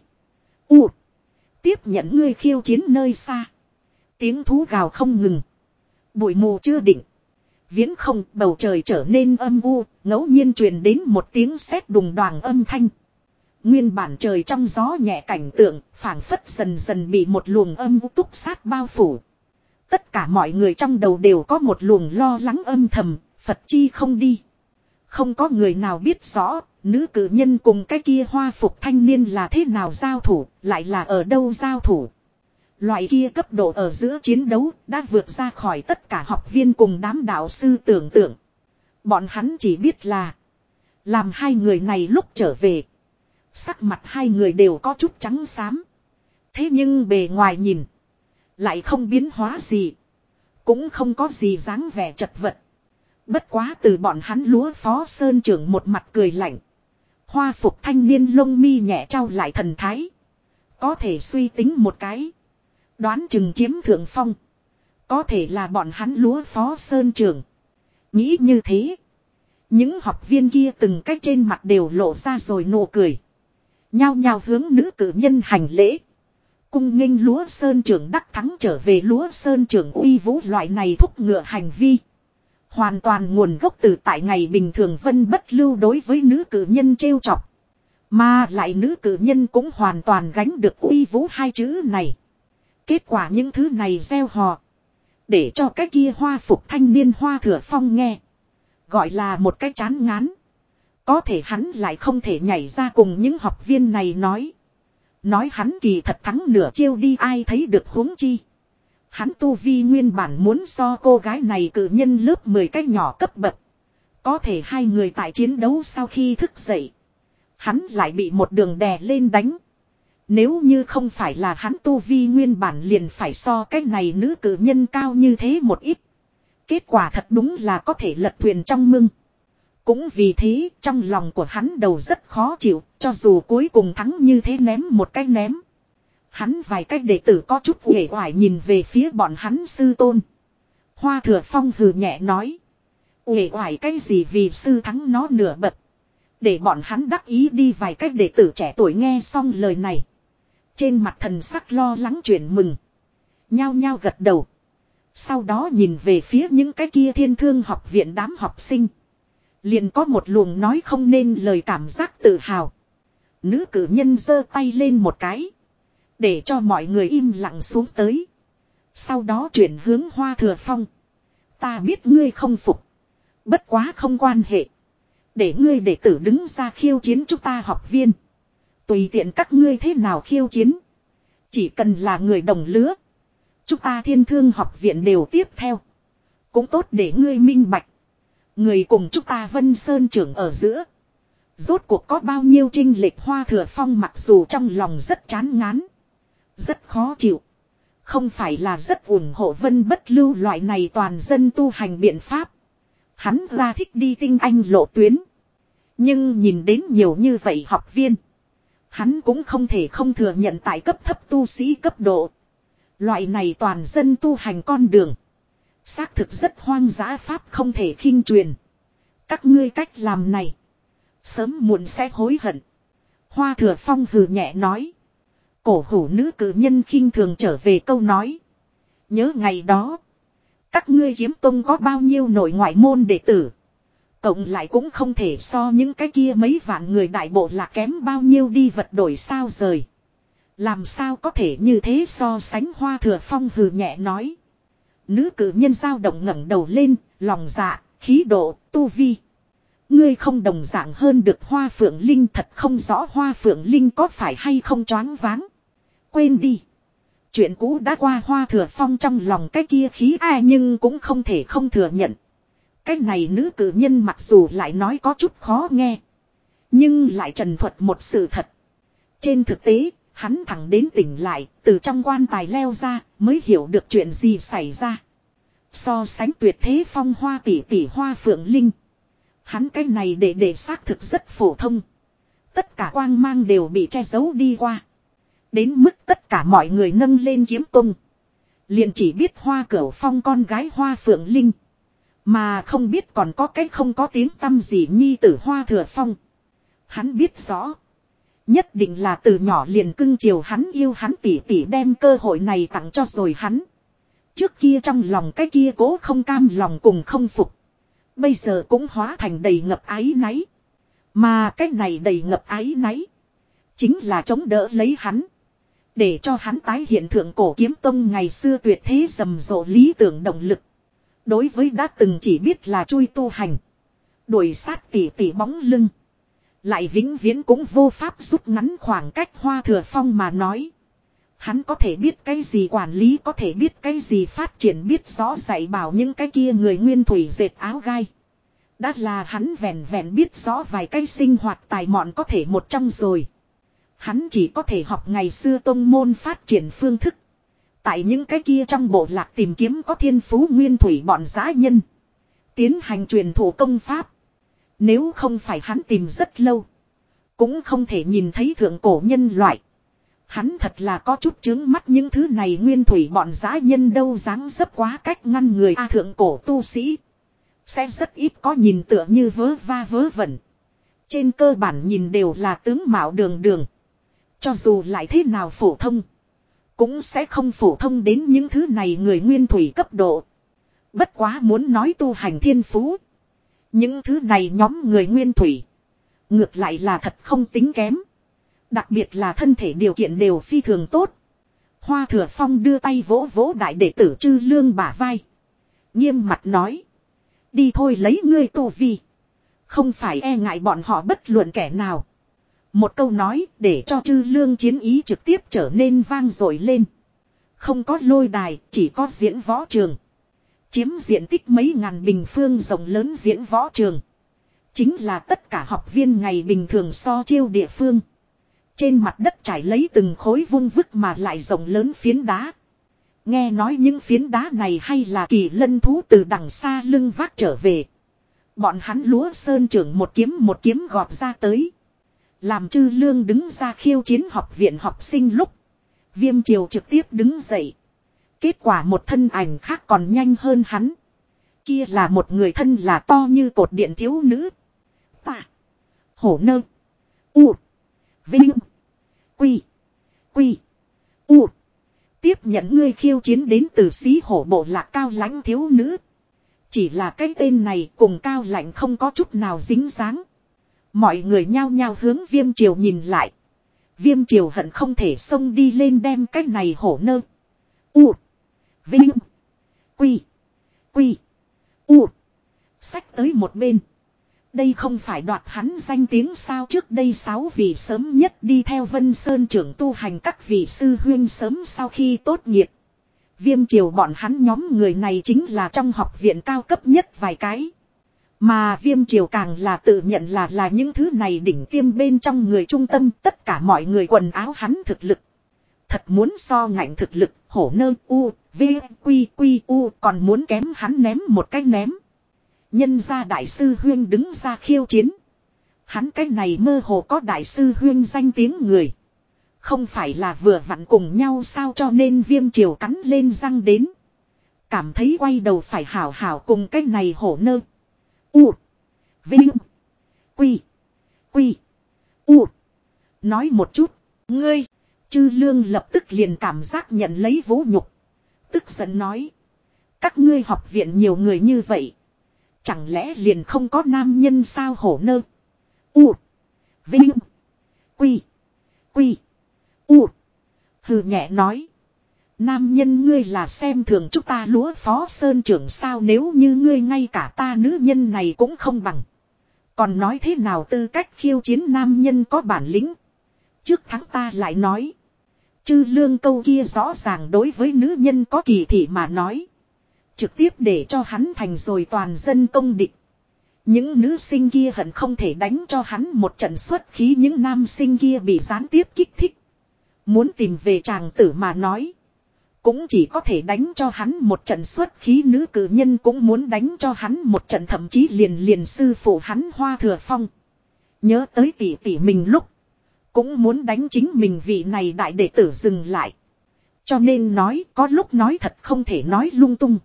U. Tiếp nhận ngươi khiêu chiến nơi xa. Tiếng thú gào không ngừng. Bụi mù chưa định. Viễn không bầu trời trở nên âm u, ngẫu nhiên truyền đến một tiếng sét đùng đoàn âm thanh. Nguyên bản trời trong gió nhẹ cảnh tượng, phảng phất dần dần bị một luồng âm u túc sát bao phủ. Tất cả mọi người trong đầu đều có một luồng lo lắng âm thầm, Phật chi không đi. Không có người nào biết rõ, nữ cử nhân cùng cái kia hoa phục thanh niên là thế nào giao thủ, lại là ở đâu giao thủ. Loại kia cấp độ ở giữa chiến đấu đã vượt ra khỏi tất cả học viên cùng đám đạo sư tưởng tượng. Bọn hắn chỉ biết là làm hai người này lúc trở về. Sắc mặt hai người đều có chút trắng xám. Thế nhưng bề ngoài nhìn. Lại không biến hóa gì. Cũng không có gì dáng vẻ chật vật. Bất quá từ bọn hắn lúa phó sơn trưởng một mặt cười lạnh. Hoa phục thanh niên lông mi nhẹ trao lại thần thái. Có thể suy tính một cái. Đoán chừng chiếm thượng phong. Có thể là bọn hắn lúa phó sơn trưởng. Nghĩ như thế. Những học viên kia từng cách trên mặt đều lộ ra rồi nụ cười. Nhao nhao hướng nữ cử nhân hành lễ. Cung nghênh lúa sơn trưởng đắc thắng trở về lúa sơn trưởng uy vũ loại này thúc ngựa hành vi. Hoàn toàn nguồn gốc từ tại ngày bình thường vân bất lưu đối với nữ cử nhân trêu chọc. Mà lại nữ cử nhân cũng hoàn toàn gánh được uy vũ hai chữ này. Kết quả những thứ này gieo họ. Để cho cái kia hoa phục thanh niên hoa thừa phong nghe. Gọi là một cái chán ngán. Có thể hắn lại không thể nhảy ra cùng những học viên này nói. Nói hắn kỳ thật thắng nửa chiêu đi ai thấy được huống chi. Hắn tu vi nguyên bản muốn so cô gái này cử nhân lớp 10 cái nhỏ cấp bậc. Có thể hai người tại chiến đấu sau khi thức dậy. Hắn lại bị một đường đè lên đánh. Nếu như không phải là hắn tu vi nguyên bản liền phải so cái này nữ cử nhân cao như thế một ít. Kết quả thật đúng là có thể lật thuyền trong mưng. Cũng vì thế, trong lòng của hắn đầu rất khó chịu, cho dù cuối cùng thắng như thế ném một cái ném. Hắn vài cách đệ tử có chút uể oải nhìn về phía bọn hắn sư tôn. Hoa thừa phong hừ nhẹ nói. Uể oải cái gì vì sư thắng nó nửa bật. Để bọn hắn đắc ý đi vài cách đệ tử trẻ tuổi nghe xong lời này. Trên mặt thần sắc lo lắng chuyển mừng. Nhao nhao gật đầu. Sau đó nhìn về phía những cái kia thiên thương học viện đám học sinh. Liền có một luồng nói không nên lời cảm giác tự hào. Nữ cử nhân giơ tay lên một cái. Để cho mọi người im lặng xuống tới. Sau đó chuyển hướng hoa thừa phong. Ta biết ngươi không phục. Bất quá không quan hệ. Để ngươi đệ tử đứng ra khiêu chiến chúng ta học viên. Tùy tiện các ngươi thế nào khiêu chiến. Chỉ cần là người đồng lứa. Chúng ta thiên thương học viện đều tiếp theo. Cũng tốt để ngươi minh bạch. Người cùng chúng ta Vân Sơn trưởng ở giữa. Rốt cuộc có bao nhiêu trinh lệch hoa thừa phong mặc dù trong lòng rất chán ngán. Rất khó chịu. Không phải là rất ủng hộ vân bất lưu loại này toàn dân tu hành biện pháp. Hắn ra thích đi tinh anh lộ tuyến. Nhưng nhìn đến nhiều như vậy học viên. Hắn cũng không thể không thừa nhận tại cấp thấp tu sĩ cấp độ. Loại này toàn dân tu hành con đường. Xác thực rất hoang dã pháp không thể khinh truyền. Các ngươi cách làm này. Sớm muộn sẽ hối hận. Hoa thừa phong hừ nhẹ nói. Cổ hủ nữ cử nhân khinh thường trở về câu nói. Nhớ ngày đó. Các ngươi kiếm tông có bao nhiêu nội ngoại môn đệ tử. Cộng lại cũng không thể so những cái kia mấy vạn người đại bộ là kém bao nhiêu đi vật đổi sao rời. Làm sao có thể như thế so sánh hoa thừa phong hừ nhẹ nói. Nữ cử nhân dao động ngẩng đầu lên, lòng dạ, khí độ, tu vi. Ngươi không đồng dạng hơn được hoa phượng linh thật không rõ hoa phượng linh có phải hay không choáng váng. Quên đi. Chuyện cũ đã qua hoa thừa phong trong lòng cái kia khí ai nhưng cũng không thể không thừa nhận. Cái này nữ cử nhân mặc dù lại nói có chút khó nghe. Nhưng lại trần thuật một sự thật. Trên thực tế, Hắn thẳng đến tỉnh lại, từ trong quan tài leo ra, mới hiểu được chuyện gì xảy ra. So sánh tuyệt thế phong hoa tỷ tỷ hoa phượng linh. Hắn cái này để để xác thực rất phổ thông. Tất cả quang mang đều bị che giấu đi qua. Đến mức tất cả mọi người nâng lên kiếm tung. Liền chỉ biết hoa cửu phong con gái hoa phượng linh. Mà không biết còn có cái không có tiếng tâm gì nhi tử hoa thừa phong. Hắn biết rõ. Nhất định là từ nhỏ liền cưng chiều hắn yêu hắn tỉ tỉ đem cơ hội này tặng cho rồi hắn. Trước kia trong lòng cái kia cố không cam lòng cùng không phục. Bây giờ cũng hóa thành đầy ngập ái náy. Mà cái này đầy ngập ái náy. Chính là chống đỡ lấy hắn. Để cho hắn tái hiện thượng cổ kiếm tông ngày xưa tuyệt thế rầm rộ lý tưởng động lực. Đối với đã từng chỉ biết là chui tu hành. Đuổi sát tỉ tỉ bóng lưng. Lại vĩnh viễn cũng vô pháp rút ngắn khoảng cách hoa thừa phong mà nói. Hắn có thể biết cái gì quản lý, có thể biết cái gì phát triển, biết rõ dạy bảo những cái kia người nguyên thủy dệt áo gai. Đã là hắn vẹn vẹn biết rõ vài cái sinh hoạt tài mọn có thể một trong rồi. Hắn chỉ có thể học ngày xưa tông môn phát triển phương thức. Tại những cái kia trong bộ lạc tìm kiếm có thiên phú nguyên thủy bọn giá nhân. Tiến hành truyền thủ công pháp. Nếu không phải hắn tìm rất lâu. Cũng không thể nhìn thấy thượng cổ nhân loại. Hắn thật là có chút chứng mắt những thứ này nguyên thủy bọn giá nhân đâu dáng dấp quá cách ngăn người A thượng cổ tu sĩ. Sẽ rất ít có nhìn tựa như vớ va vớ vẩn. Trên cơ bản nhìn đều là tướng mạo đường đường. Cho dù lại thế nào phổ thông. Cũng sẽ không phổ thông đến những thứ này người nguyên thủy cấp độ. Bất quá muốn nói tu hành thiên phú. Những thứ này nhóm người nguyên thủy. Ngược lại là thật không tính kém. Đặc biệt là thân thể điều kiện đều phi thường tốt. Hoa thừa phong đưa tay vỗ vỗ đại đệ tử chư lương bả vai. Nghiêm mặt nói. Đi thôi lấy ngươi tu vi. Không phải e ngại bọn họ bất luận kẻ nào. Một câu nói để cho chư lương chiến ý trực tiếp trở nên vang dội lên. Không có lôi đài, chỉ có diễn võ trường. Chiếm diện tích mấy ngàn bình phương rộng lớn diễn võ trường. Chính là tất cả học viên ngày bình thường so chiêu địa phương. Trên mặt đất trải lấy từng khối vung vức mà lại rộng lớn phiến đá. Nghe nói những phiến đá này hay là kỳ lân thú từ đằng xa lưng vác trở về. Bọn hắn lúa sơn trưởng một kiếm một kiếm gọt ra tới. Làm chư lương đứng ra khiêu chiến học viện học sinh lúc. Viêm triều trực tiếp đứng dậy. Kết quả một thân ảnh khác còn nhanh hơn hắn. Kia là một người thân là to như cột điện thiếu nữ. Tạ. Hổ nơ. U. Vinh. Quy. Quy. U. Tiếp nhận ngươi khiêu chiến đến từ xí hổ bộ lạc cao lãnh thiếu nữ. Chỉ là cái tên này cùng cao lãnh không có chút nào dính dáng. Mọi người nhao nhao hướng viêm triều nhìn lại. Viêm triều hận không thể xông đi lên đem cái này hổ nơ. U. Vinh. Quy. Quy. U. Sách tới một bên. Đây không phải đoạt hắn danh tiếng sao trước đây sáu vị sớm nhất đi theo Vân Sơn trưởng tu hành các vị sư huyên sớm sau khi tốt nghiệp. Viêm triều bọn hắn nhóm người này chính là trong học viện cao cấp nhất vài cái. Mà viêm triều càng là tự nhận là là những thứ này đỉnh tiêm bên trong người trung tâm, tất cả mọi người quần áo hắn thực lực. Thật muốn so ngạnh thực lực, hổ nơ u, v, quy quy u còn muốn kém hắn ném một cái ném. Nhân ra đại sư huyên đứng ra khiêu chiến. Hắn cái này mơ hồ có đại sư huyên danh tiếng người. Không phải là vừa vặn cùng nhau sao cho nên viêm triều cắn lên răng đến. Cảm thấy quay đầu phải hảo hảo cùng cái này hổ nơ. U. Vinh. Quy. Quy. U. Nói một chút. Ngươi. Chư lương lập tức liền cảm giác nhận lấy vũ nhục. Tức giận nói. Các ngươi học viện nhiều người như vậy. Chẳng lẽ liền không có nam nhân sao hổ nơ. U. Vinh. Quy. Quy. U. Hừ nhẹ nói. Nam nhân ngươi là xem thường chúng ta lúa phó sơn trưởng sao nếu như ngươi ngay cả ta nữ nhân này cũng không bằng. Còn nói thế nào tư cách khiêu chiến nam nhân có bản lĩnh. Trước tháng ta lại nói. Chư lương câu kia rõ ràng đối với nữ nhân có kỳ thị mà nói. Trực tiếp để cho hắn thành rồi toàn dân công địch. Những nữ sinh kia hận không thể đánh cho hắn một trận xuất khí, những nam sinh kia bị gián tiếp kích thích. Muốn tìm về chàng tử mà nói. Cũng chỉ có thể đánh cho hắn một trận xuất khí, nữ cử nhân cũng muốn đánh cho hắn một trận, thậm chí liền liền sư phụ hắn hoa thừa phong. Nhớ tới tỷ tỷ mình lúc. Cũng muốn đánh chính mình vị này đại đệ tử dừng lại. Cho nên nói, có lúc nói thật không thể nói lung tung.